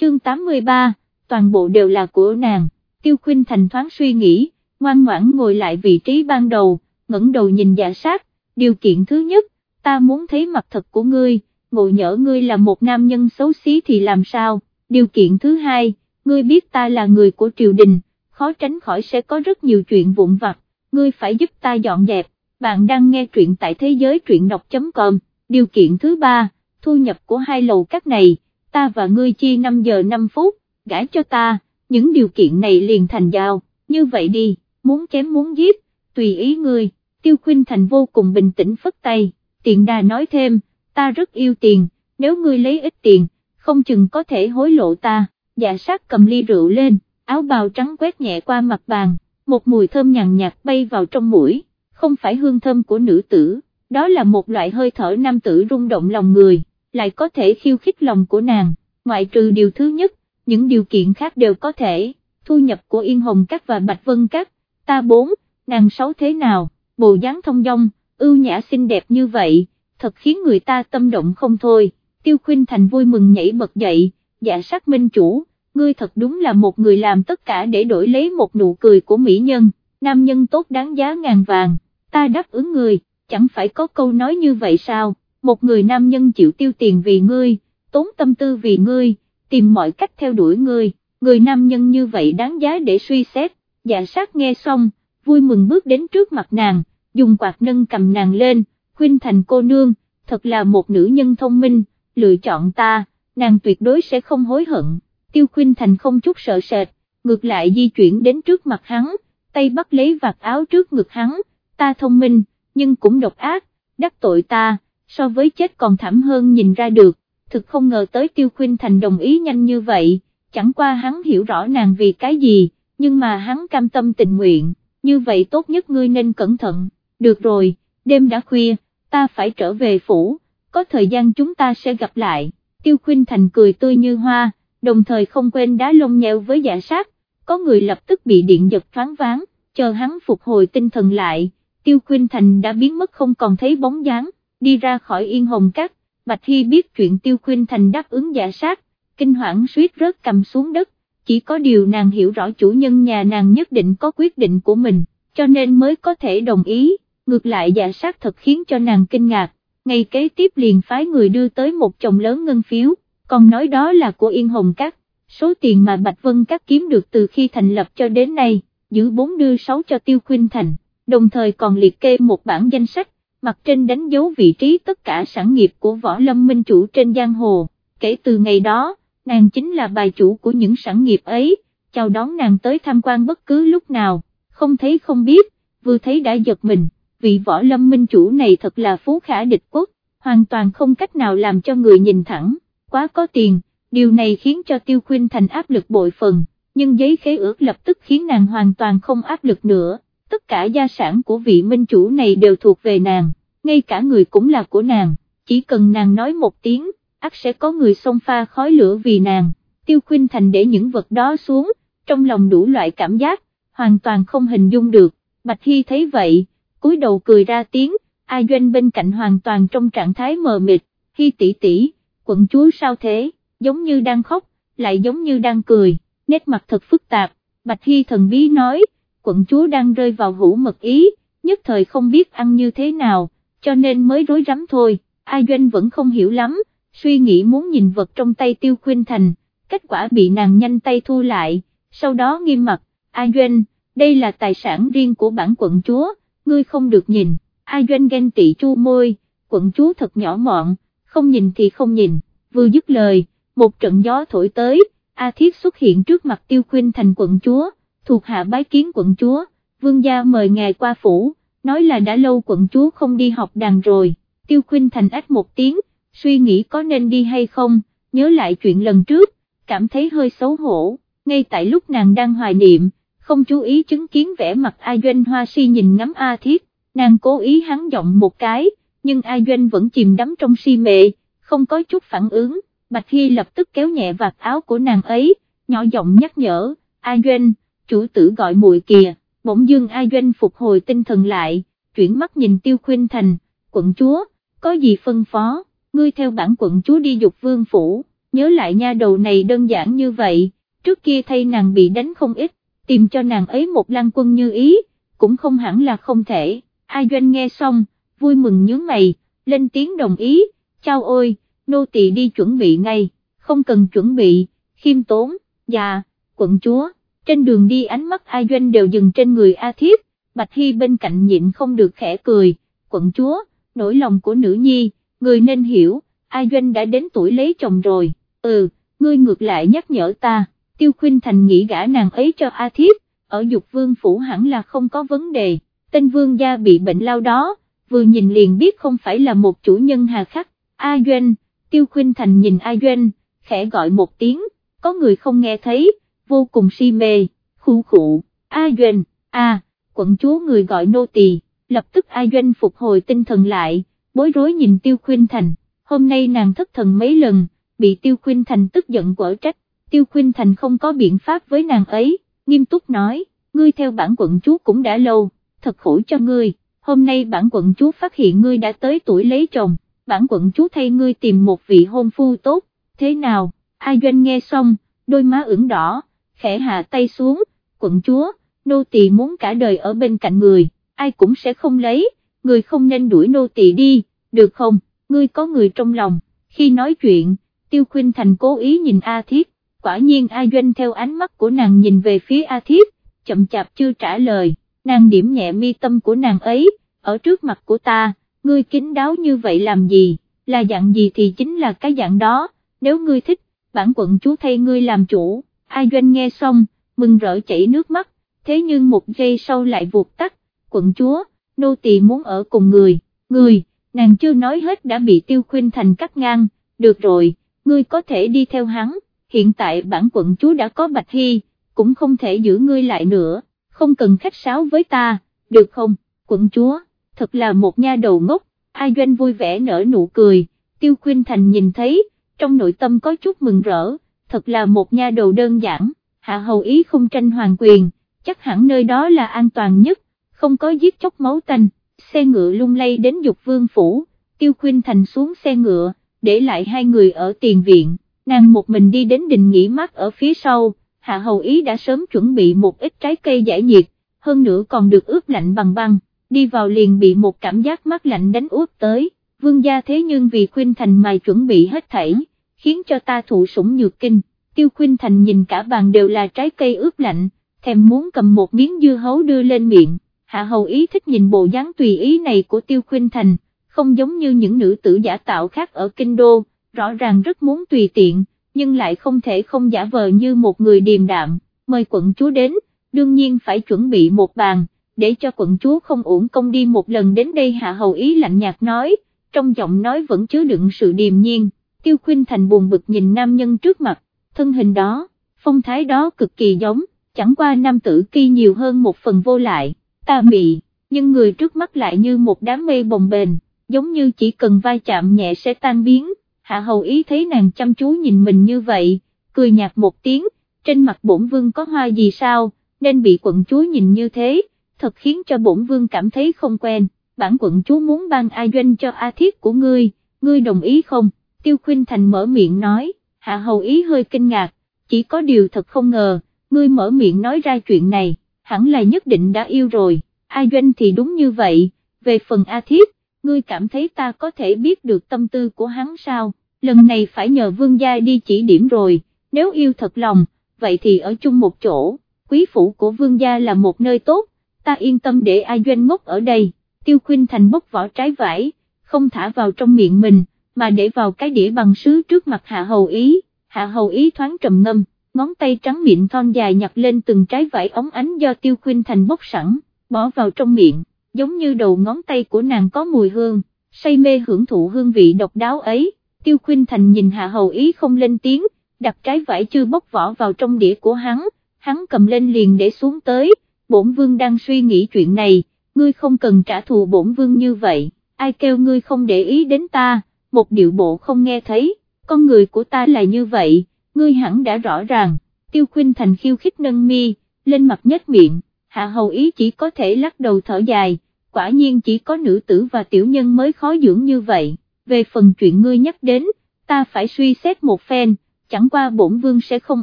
Chương 83, toàn bộ đều là của nàng, tiêu khuyên thành thoáng suy nghĩ, ngoan ngoãn ngồi lại vị trí ban đầu, ngẩng đầu nhìn giả sát, điều kiện thứ nhất, ta muốn thấy mặt thật của ngươi, ngộ nhỡ ngươi là một nam nhân xấu xí thì làm sao, điều kiện thứ hai, ngươi biết ta là người của triều đình, khó tránh khỏi sẽ có rất nhiều chuyện vụn vặt, ngươi phải giúp ta dọn dẹp, bạn đang nghe truyện tại thế giới truyện đọc.com, điều kiện thứ ba, thu nhập của hai lầu các này, ta và ngươi chia 5 giờ 5 phút, gãi cho ta, những điều kiện này liền thành giao, như vậy đi, muốn chém muốn giết, tùy ý ngươi, tiêu khuyên thành vô cùng bình tĩnh phất tay, tiện đà nói thêm, ta rất yêu tiền, nếu ngươi lấy ít tiền, không chừng có thể hối lộ ta, dạ sát cầm ly rượu lên, áo bào trắng quét nhẹ qua mặt bàn, một mùi thơm nhàn nhạt bay vào trong mũi, không phải hương thơm của nữ tử, đó là một loại hơi thở nam tử rung động lòng người, lại có thể khiêu khích lòng của nàng, ngoại trừ điều thứ nhất, những điều kiện khác đều có thể, thu nhập của Yên Hồng Các và Bạch Vân Các, ta bốn, nàng sáu thế nào, bộ dáng thông dong, ưu nhã xinh đẹp như vậy, thật khiến người ta tâm động không thôi, tiêu khuyên thành vui mừng nhảy bật dậy, dạ sát minh chủ, ngươi thật đúng là một người làm tất cả để đổi lấy một nụ cười của mỹ nhân, nam nhân tốt đáng giá ngàn vàng, ta đáp ứng người, chẳng phải có câu nói như vậy sao, một người nam nhân chịu tiêu tiền vì ngươi, tốn tâm tư vì ngươi, tìm mọi cách theo đuổi ngươi, người nam nhân như vậy đáng giá để suy xét, dạ sát nghe xong, vui mừng bước đến trước mặt nàng, dùng quạt nâng cầm nàng lên, khuyên thành cô nương, thật là một nữ nhân thông minh, lựa chọn ta, nàng tuyệt đối sẽ không hối hận, tiêu khuyên thành không chút sợ sệt, ngược lại di chuyển đến trước mặt hắn, tay bắt lấy vạt áo trước ngực hắn, ta thông minh, nhưng cũng độc ác, đắc tội ta, so với chết còn thảm hơn nhìn ra được, thực không ngờ tới tiêu khuyên thành đồng ý nhanh như vậy, chẳng qua hắn hiểu rõ nàng vì cái gì, nhưng mà hắn cam tâm tình nguyện, như vậy tốt nhất ngươi nên cẩn thận, được rồi, đêm đã khuya, ta phải trở về phủ, có thời gian chúng ta sẽ gặp lại, tiêu khuyên thành cười tươi như hoa, đồng thời không quên đá lông nheo với giả sát, có người lập tức bị điện giật thoáng váng, chờ hắn phục hồi tinh thần lại, tiêu khuyên thành đã biến mất không còn thấy bóng dáng, đi ra khỏi yên hồng cát, Bạch Hy biết chuyện tiêu khuyên thành đáp ứng giả sát, kinh hoảng suýt rớt cầm xuống đất, chỉ có điều nàng hiểu rõ chủ nhân nhà nàng nhất định có quyết định của mình, cho nên mới có thể đồng ý, ngược lại giả sát thật khiến cho nàng kinh ngạc, ngày kế tiếp liền phái người đưa tới một chồng lớn ngân phiếu, còn nói đó là của Yên Hồng Các, số tiền mà Bạch Vân Các kiếm được từ khi thành lập cho đến nay, giữ 4 đưa 6 cho Tiêu Khuynh Thành, đồng thời còn liệt kê một bản danh sách, mặt trên đánh dấu vị trí tất cả sản nghiệp của Võ Lâm Minh Chủ trên giang hồ, kể từ ngày đó, nàng chính là bài chủ của những sản nghiệp ấy, chào đón nàng tới tham quan bất cứ lúc nào, không thấy không biết, vừa thấy đã giật mình, vị võ lâm minh chủ này thật là phú khả địch quốc, hoàn toàn không cách nào làm cho người nhìn thẳng, quá có tiền, điều này khiến cho Tiêu Khuynh Thành áp lực bội phần, nhưng giấy khế ước lập tức khiến nàng hoàn toàn không áp lực nữa, tất cả gia sản của vị minh chủ này đều thuộc về nàng, ngay cả người cũng là của nàng, chỉ cần nàng nói một tiếng, ắt sẽ có người xông pha khói lửa vì nàng, Tiêu Khuynh Thành để những vật đó xuống, trong lòng đủ loại cảm giác, hoàn toàn không hình dung được, Bạch Hy thấy vậy, cúi đầu cười ra tiếng, A Doanh bên cạnh hoàn toàn trong trạng thái mờ mịt, Hy tỷ tỷ, quận chúa sao thế, giống như đang khóc, lại giống như đang cười, nét mặt thật phức tạp, Bạch Hy thần bí nói, quận chúa đang rơi vào hữu mật ý, nhất thời không biết ăn như thế nào, cho nên mới rối rắm thôi, A Doanh vẫn không hiểu lắm, suy nghĩ muốn nhìn vật trong tay Tiêu Khuynh Thành, kết quả bị nàng nhanh tay thu lại, sau đó nghiêm mặt, A Doanh, đây là tài sản riêng của bản quận chúa, ngươi không được nhìn, A Doanh ghen tị chu môi, quận chúa thật nhỏ mọn, không nhìn thì không nhìn, vừa dứt lời, một trận gió thổi tới, A Thiết xuất hiện trước mặt Tiêu khuyên thành quận chúa, thuộc hạ bái kiến quận chúa, vương gia mời ngài qua phủ, nói là đã lâu quận chúa không đi học đàn rồi, Tiêu khuyên thành ách một tiếng, suy nghĩ có nên đi hay không, nhớ lại chuyện lần trước, cảm thấy hơi xấu hổ, ngay tại lúc nàng đang hoài niệm, không chú ý chứng kiến vẻ mặt A Doanh Hoa si nhìn ngắm A Thiết, nàng cố ý hắn giọng một cái, nhưng A Doanh vẫn chìm đắm trong si mệ, không có chút phản ứng, Bạch Hy lập tức kéo nhẹ vạt áo của nàng ấy, nhỏ giọng nhắc nhở, A Doanh, chủ tử gọi muội kìa, bỗng dương A Doanh phục hồi tinh thần lại, chuyển mắt nhìn Tiêu Khuynh Thành, quận chúa, có gì phân phó, ngươi theo bản quận chúa đi dục vương phủ, nhớ lại nha đầu này đơn giản như vậy, trước kia thay nàng bị đánh không ít, tìm cho nàng ấy một lăng quân như ý, cũng không hẳn là không thể, ai doanh nghe xong, vui mừng nhướng mày, lên tiếng đồng ý, chao ôi, nô tỳ đi chuẩn bị ngay, không cần chuẩn bị, khiêm tốn, già quận chúa, trên đường đi ánh mắt ai doanh đều dừng trên người A Thiết, Bạch Hy bên cạnh nhịn không được khẽ cười, quận chúa, nỗi lòng của nữ nhi, người nên hiểu, ai doanh đã đến tuổi lấy chồng rồi, ừ, ngươi ngược lại nhắc nhở ta. Tiêu Khuynh Thành nghĩ gả nàng ấy cho A Thiếp, ở dục vương phủ hẳn là không có vấn đề, tên vương gia bị bệnh lao đó, vừa nhìn liền biết không phải là một chủ nhân hà khắc, A Doanh, Tiêu Khuynh Thành nhìn A Doanh, khẽ gọi một tiếng, có người không nghe thấy, vô cùng si mê, khu khụ, A Doanh, A, quận chúa người gọi nô tỳ, lập tức A Doanh phục hồi tinh thần lại, bối rối nhìn Tiêu Khuynh Thành, hôm nay nàng thất thần mấy lần, bị Tiêu Khuynh Thành tức giận quở trách, Tiêu Khuynh Thành không có biện pháp với nàng ấy, nghiêm túc nói, ngươi theo bản quận chúa cũng đã lâu, thật khổ cho ngươi, hôm nay bản quận chúa phát hiện ngươi đã tới tuổi lấy chồng, bản quận chúa thay ngươi tìm một vị hôn phu tốt, thế nào, ai doanh nghe xong, đôi má ửng đỏ, khẽ hạ tay xuống, quận chúa, nô tỳ muốn cả đời ở bên cạnh người, ai cũng sẽ không lấy, người không nên đuổi nô tỳ đi, được không, ngươi có người trong lòng, khi nói chuyện, Tiêu Khuynh Thành cố ý nhìn A Thiết, quả nhiên A Doanh theo ánh mắt của nàng nhìn về phía A Thiết, chậm chạp chưa trả lời, nàng điểm nhẹ mi tâm của nàng ấy, ở trước mặt của ta, ngươi kính đáo như vậy làm gì, là dạng gì thì chính là cái dạng đó, nếu ngươi thích, bản quận chú thay ngươi làm chủ, A Doanh nghe xong, mừng rỡ chảy nước mắt, thế nhưng một giây sau lại vụt tắt, quận chúa, nô tỳ muốn ở cùng người, người, nàng chưa nói hết đã bị tiêu khuyên thành cắt ngang, được rồi, ngươi có thể đi theo hắn hiện tại bản quận chúa đã có Bạch Hy, cũng không thể giữ ngươi lại nữa, không cần khách sáo với ta, được không, quận chúa, thật là một nha đầu ngốc, A Doanh vui vẻ nở nụ cười, Tiêu Khuynh Thành nhìn thấy, trong nội tâm có chút mừng rỡ, thật là một nha đầu đơn giản, hạ hầu ý không tranh hoàng quyền, chắc hẳn nơi đó là an toàn nhất, không có giết chóc máu tanh, xe ngựa lung lay đến dục vương phủ, Tiêu Khuynh Thành xuống xe ngựa, để lại hai người ở tiền viện nàng một mình đi đến đình nghỉ mát ở phía sau, Hạ Hầu Ý đã sớm chuẩn bị một ít trái cây giải nhiệt, hơn nữa còn được ướp lạnh bằng băng, đi vào liền bị một cảm giác mát lạnh đánh úp tới, vương gia thế nhưng vì Khuynh Thành mài chuẩn bị hết thảy, khiến cho ta thụ sủng nhược kinh, tiêu Khuynh Thành nhìn cả bàn đều là trái cây ướp lạnh, thèm muốn cầm một miếng dưa hấu đưa lên miệng, Hạ Hầu Ý thích nhìn bộ dáng tùy ý này của tiêu Khuynh Thành, không giống như những nữ tử giả tạo khác ở Kinh Đô rõ ràng rất muốn tùy tiện, nhưng lại không thể không giả vờ như một người điềm đạm, mời quận chúa đến, đương nhiên phải chuẩn bị một bàn, để cho quận chúa không uổng công đi một lần đến đây hạ hầu ý lạnh nhạt nói, trong giọng nói vẫn chứa đựng sự điềm nhiên, tiêu khuyên thành buồn bực nhìn nam nhân trước mặt, thân hình đó, phong thái đó cực kỳ giống, chẳng qua nam tử kỳ nhiều hơn một phần vô lại, ta mị, nhưng người trước mắt lại như một đám mây bồng bềnh, giống như chỉ cần vai chạm nhẹ sẽ tan biến, hạ hầu ý thấy nàng chăm chú nhìn mình như vậy, cười nhạt một tiếng, trên mặt bổn vương có hoa gì sao, nên bị quận chúa nhìn như thế, thật khiến cho bổn vương cảm thấy không quen, bản quận chúa muốn ban ai doanh cho A thiết của ngươi, ngươi đồng ý không, tiêu khuyên thành mở miệng nói, hạ hầu ý hơi kinh ngạc, chỉ có điều thật không ngờ, ngươi mở miệng nói ra chuyện này, hẳn là nhất định đã yêu rồi, ai doanh thì đúng như vậy, về phần A thiết, ngươi cảm thấy ta có thể biết được tâm tư của hắn sao, lần này phải nhờ vương gia đi chỉ điểm rồi, nếu yêu thật lòng, vậy thì ở chung một chỗ, quý phủ của vương gia là một nơi tốt, ta yên tâm để ai doanh ngốc ở đây, tiêu khuyên thành bốc vỏ trái vải, không thả vào trong miệng mình, mà để vào cái đĩa bằng sứ trước mặt hạ hầu ý, hạ hầu ý thoáng trầm ngâm, ngón tay trắng miệng thon dài nhặt lên từng trái vải ống ánh do tiêu khuyên thành bốc sẵn, bỏ vào trong miệng, giống như đầu ngón tay của nàng có mùi hương, say mê hưởng thụ hương vị độc đáo ấy, tiêu Khuynh thành nhìn hạ hầu ý không lên tiếng, đặt trái vải chưa bốc vỏ vào trong đĩa của hắn, hắn cầm lên liền để xuống tới, bổn vương đang suy nghĩ chuyện này, ngươi không cần trả thù bổn vương như vậy, ai kêu ngươi không để ý đến ta, một điệu bộ không nghe thấy, con người của ta là như vậy, ngươi hẳn đã rõ ràng, tiêu Khuynh thành khiêu khích nâng mi, lên mặt nhếch miệng, hạ hầu ý chỉ có thể lắc đầu thở dài, quả nhiên chỉ có nữ tử và tiểu nhân mới khó dưỡng như vậy, về phần chuyện ngươi nhắc đến, ta phải suy xét một phen, chẳng qua bổn vương sẽ không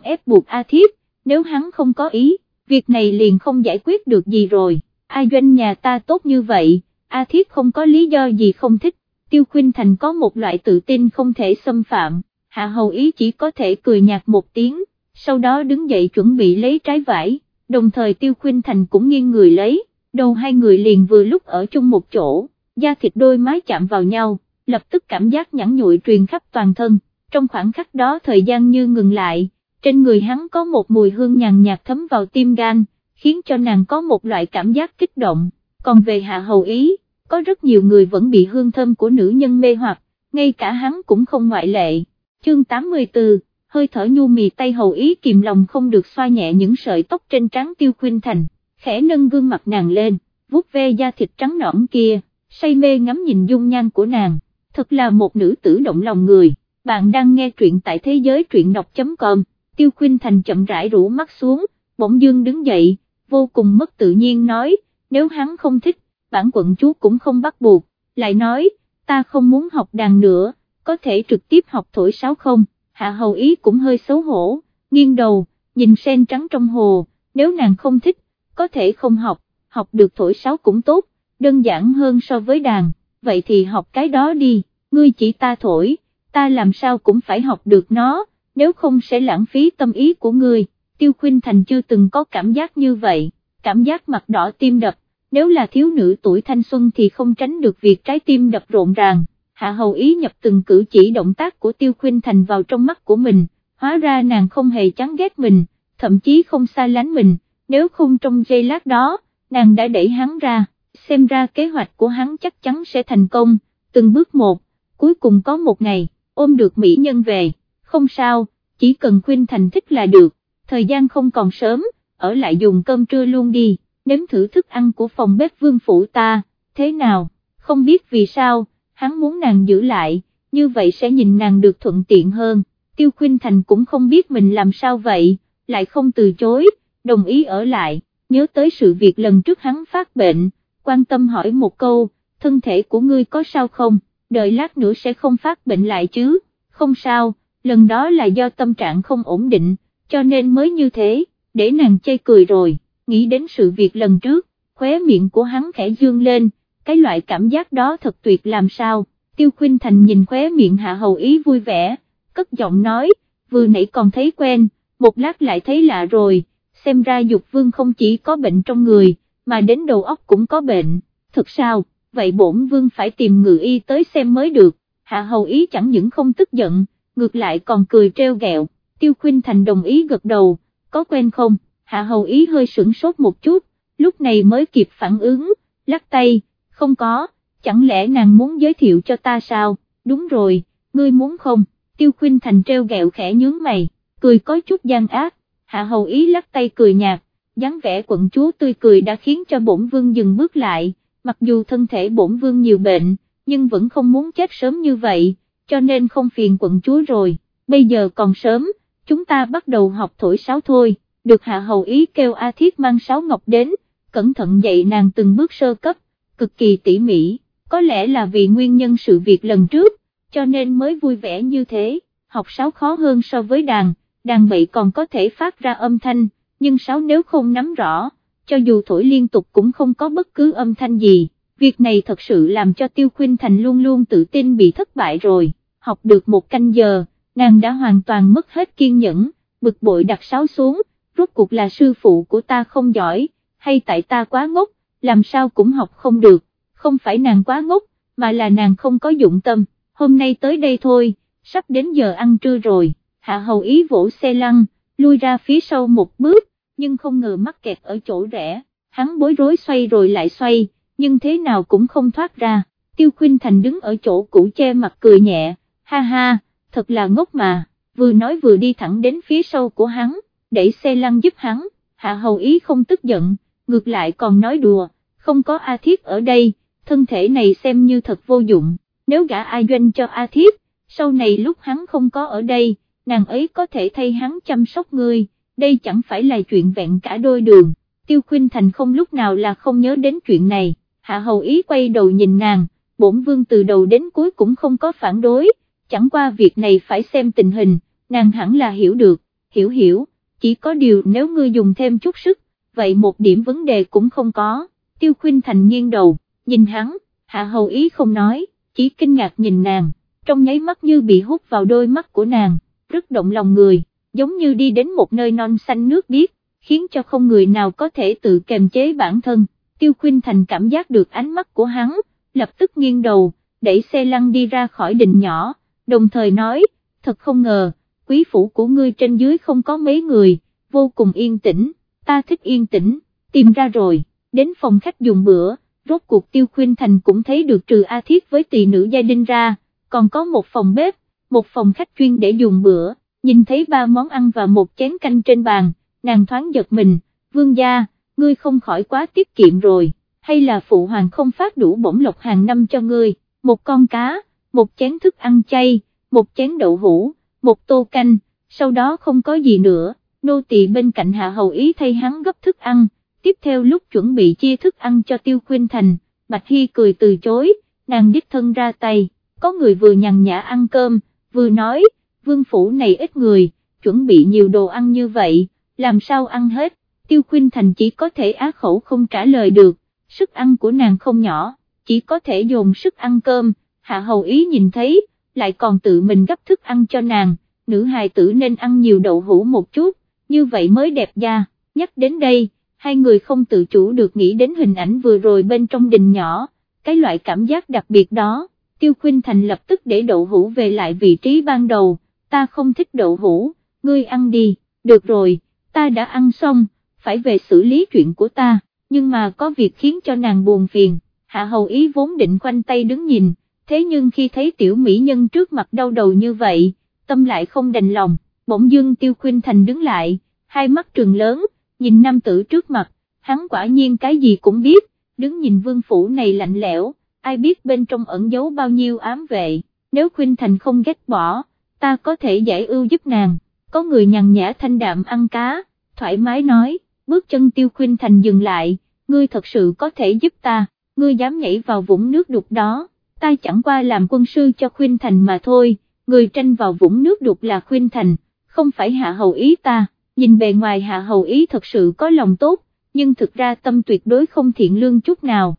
ép buộc A Thiếp, nếu hắn không có ý, việc này liền không giải quyết được gì rồi, ai doanh nhà ta tốt như vậy, A Thiếp không có lý do gì không thích, Tiêu Khuynh Thành có một loại tự tin không thể xâm phạm, Hạ Hầu Ý chỉ có thể cười nhạt một tiếng, sau đó đứng dậy chuẩn bị lấy trái vải, đồng thời Tiêu Khuynh Thành cũng nghiêng người lấy, đầu hai người liền vừa lúc ở chung một chỗ, da thịt đôi mái chạm vào nhau, lập tức cảm giác nhẵn nhụi truyền khắp toàn thân, trong khoảng khắc đó thời gian như ngừng lại, trên người hắn có một mùi hương nhàn nhạt thấm vào tim gan, khiến cho nàng có một loại cảm giác kích động, còn về hạ hầu ý, có rất nhiều người vẫn bị hương thơm của nữ nhân mê hoặc, ngay cả hắn cũng không ngoại lệ. Chương 84, hơi thở nhu mì tay hầu ý kìm lòng không được xoa nhẹ những sợi tóc trên trán tiêu khuyên thành, khẽ nâng gương mặt nàng lên, vuốt ve da thịt trắng nõn kia, say mê ngắm nhìn dung nhan của nàng, thật là một nữ tử động lòng người, bạn đang nghe truyện tại thế giới truyện đọc.com, tiêu khuyên thành chậm rãi rũ mắt xuống, bỗng dương đứng dậy, vô cùng mất tự nhiên nói, nếu hắn không thích, bản quận chúa cũng không bắt buộc, lại nói, ta không muốn học đàn nữa, có thể trực tiếp học thổi sáo không, hạ hầu ý cũng hơi xấu hổ, nghiêng đầu, nhìn sen trắng trong hồ, nếu nàng không thích, có thể không học, học được thổi sáo cũng tốt, đơn giản hơn so với đàn, vậy thì học cái đó đi, ngươi chỉ ta thổi, ta làm sao cũng phải học được nó, nếu không sẽ lãng phí tâm ý của ngươi, tiêu khuyên thành chưa từng có cảm giác như vậy, cảm giác mặt đỏ tim đập, nếu là thiếu nữ tuổi thanh xuân thì không tránh được việc trái tim đập rộn ràng, hạ hầu ý nhập từng cử chỉ động tác của tiêu khuyên thành vào trong mắt của mình, hóa ra nàng không hề chán ghét mình, thậm chí không xa lánh mình, nếu không trong giây lát đó, nàng đã đẩy hắn ra, xem ra kế hoạch của hắn chắc chắn sẽ thành công, từng bước một, cuối cùng có một ngày, ôm được mỹ nhân về, không sao, chỉ cần khuyên thành thích là được, thời gian không còn sớm, ở lại dùng cơm trưa luôn đi. Nếm thử thức ăn của phòng bếp vương phủ ta, thế nào, không biết vì sao, hắn muốn nàng giữ lại, như vậy sẽ nhìn nàng được thuận tiện hơn, tiêu khuyên thành cũng không biết mình làm sao vậy, lại không từ chối, đồng ý ở lại, nhớ tới sự việc lần trước hắn phát bệnh, quan tâm hỏi một câu, thân thể của ngươi có sao không, đợi lát nữa sẽ không phát bệnh lại chứ, không sao, lần đó là do tâm trạng không ổn định, cho nên mới như thế, để nàng chê cười rồi. Nghĩ đến sự việc lần trước, khóe miệng của hắn khẽ dương lên, cái loại cảm giác đó thật tuyệt làm sao, tiêu khuyên thành nhìn khóe miệng hạ hầu ý vui vẻ, cất giọng nói, vừa nãy còn thấy quen, một lát lại thấy lạ rồi, xem ra dục vương không chỉ có bệnh trong người, mà đến đầu óc cũng có bệnh, thật sao, vậy bổn vương phải tìm người y tới xem mới được, hạ hầu ý chẳng những không tức giận, ngược lại còn cười treo gẹo, tiêu khuyên thành đồng ý gật đầu, có quen không? Hạ Hầu Ý hơi sửng sốt một chút, lúc này mới kịp phản ứng, lắc tay, không có, chẳng lẽ nàng muốn giới thiệu cho ta sao, đúng rồi, ngươi muốn không, tiêu khuyên thành treo gẹo khẽ nhướng mày, cười có chút gian ác, hạ hầu ý lắc tay cười nhạt, dáng vẻ quận chúa tươi cười đã khiến cho bổn vương dừng bước lại, mặc dù thân thể bổn vương nhiều bệnh, nhưng vẫn không muốn chết sớm như vậy, cho nên không phiền quận chúa rồi, bây giờ còn sớm, chúng ta bắt đầu học thổi sáo thôi, được hạ hầu ý kêu A Thiết mang sáo ngọc đến, cẩn thận dạy nàng từng bước sơ cấp, cực kỳ tỉ mỉ, có lẽ là vì nguyên nhân sự việc lần trước, cho nên mới vui vẻ như thế, học sáo khó hơn so với đàn, đàn bậy còn có thể phát ra âm thanh, nhưng sáo nếu không nắm rõ, cho dù thổi liên tục cũng không có bất cứ âm thanh gì, việc này thật sự làm cho Tiêu Khuynh Thành luôn luôn tự tin bị thất bại rồi, học được một canh giờ, nàng đã hoàn toàn mất hết kiên nhẫn, bực bội đặt sáo xuống, rốt cuộc là sư phụ của ta không giỏi, hay tại ta quá ngốc, làm sao cũng học không được, không phải nàng quá ngốc, mà là nàng không có dụng tâm, hôm nay tới đây thôi, sắp đến giờ ăn trưa rồi, hạ hầu ý vỗ xe lăn, lui ra phía sau một bước, nhưng không ngờ mắc kẹt ở chỗ rẽ, hắn bối rối xoay rồi lại xoay, nhưng thế nào cũng không thoát ra, tiêu khuyên thành đứng ở chỗ cũ che mặt cười nhẹ, ha ha, thật là ngốc mà, vừa nói vừa đi thẳng đến phía sau của hắn, đẩy xe lăn giúp hắn, hạ hầu ý không tức giận, ngược lại còn nói đùa, không có A Thiết ở đây, thân thể này xem như thật vô dụng, nếu gã ai doanh cho A Thiết, sau này lúc hắn không có ở đây, nàng ấy có thể thay hắn chăm sóc ngươi, đây chẳng phải là chuyện vẹn cả đôi đường, tiêu khuyên thành không lúc nào là không nhớ đến chuyện này, hạ hầu ý quay đầu nhìn nàng, bổn vương từ đầu đến cuối cũng không có phản đối, chẳng qua việc này phải xem tình hình, nàng hẳn là hiểu được, hiểu hiểu, chỉ có điều nếu ngươi dùng thêm chút sức, vậy một điểm vấn đề cũng không có, tiêu khuyên thành nghiêng đầu, nhìn hắn, hạ hầu ý không nói, chỉ kinh ngạc nhìn nàng, trong nháy mắt như bị hút vào đôi mắt của nàng, rất động lòng người, giống như đi đến một nơi non xanh nước biếc, khiến cho không người nào có thể tự kềm chế bản thân, tiêu Khuynh thành cảm giác được ánh mắt của hắn, lập tức nghiêng đầu, đẩy xe lăn đi ra khỏi đình nhỏ, đồng thời nói, thật không ngờ, quý phủ của ngươi trên dưới không có mấy người, vô cùng yên tĩnh, ta thích yên tĩnh, tìm ra rồi, đến phòng khách dùng bữa, rốt cuộc tiêu Khuynh thành cũng thấy được trừ A Thiết với tỷ nữ gia đình ra, còn có một phòng bếp, một phòng khách chuyên để dùng bữa, nhìn thấy ba món ăn và một chén canh trên bàn, nàng thoáng giật mình, vương gia, ngươi không khỏi quá tiết kiệm rồi, hay là phụ hoàng không phát đủ bổng lộc hàng năm cho ngươi, một con cá, một chén thức ăn chay, một chén đậu hũ, một tô canh, sau đó không có gì nữa, nô tỳ bên cạnh hạ hầu ý thay hắn gấp thức ăn, tiếp theo lúc chuẩn bị chia thức ăn cho tiêu khuyên thành, Bạch Hy cười từ chối, nàng đích thân ra tay, có người vừa nhằn nhã ăn cơm, vừa nói, vương phủ này ít người, chuẩn bị nhiều đồ ăn như vậy, làm sao ăn hết, tiêu khuyên thành chỉ có thể á khẩu không trả lời được, sức ăn của nàng không nhỏ, chỉ có thể dồn sức ăn cơm, hạ hầu ý nhìn thấy, lại còn tự mình gấp thức ăn cho nàng, nữ hài tử nên ăn nhiều đậu hũ một chút, như vậy mới đẹp da, nhắc đến đây, hai người không tự chủ được nghĩ đến hình ảnh vừa rồi bên trong đình nhỏ, cái loại cảm giác đặc biệt đó, Tiêu Khuynh Thành lập tức để đậu hũ về lại vị trí ban đầu, ta không thích đậu hũ, ngươi ăn đi, được rồi, ta đã ăn xong, phải về xử lý chuyện của ta, nhưng mà có việc khiến cho nàng buồn phiền, hạ hầu ý vốn định khoanh tay đứng nhìn, thế nhưng khi thấy tiểu mỹ nhân trước mặt đau đầu như vậy, tâm lại không đành lòng, bỗng dưng Tiêu Khuynh Thành đứng lại, hai mắt trường lớn, nhìn nam tử trước mặt, hắn quả nhiên cái gì cũng biết, đứng nhìn vương phủ này lạnh lẽo, ai biết bên trong ẩn giấu bao nhiêu ám vệ, nếu Khuynh Thành không ghét bỏ, ta có thể giải ưu giúp nàng, có người nhằn nhã thanh đạm ăn cá, thoải mái nói, bước chân tiêu Khuynh Thành dừng lại, ngươi thật sự có thể giúp ta, ngươi dám nhảy vào vũng nước đục đó, ta chẳng qua làm quân sư cho Khuynh Thành mà thôi, người tranh vào vũng nước đục là Khuynh Thành, không phải hạ hầu ý ta. Nhìn bề ngoài hạ hầu ý thật sự có lòng tốt, nhưng thực ra tâm tuyệt đối không thiện lương chút nào,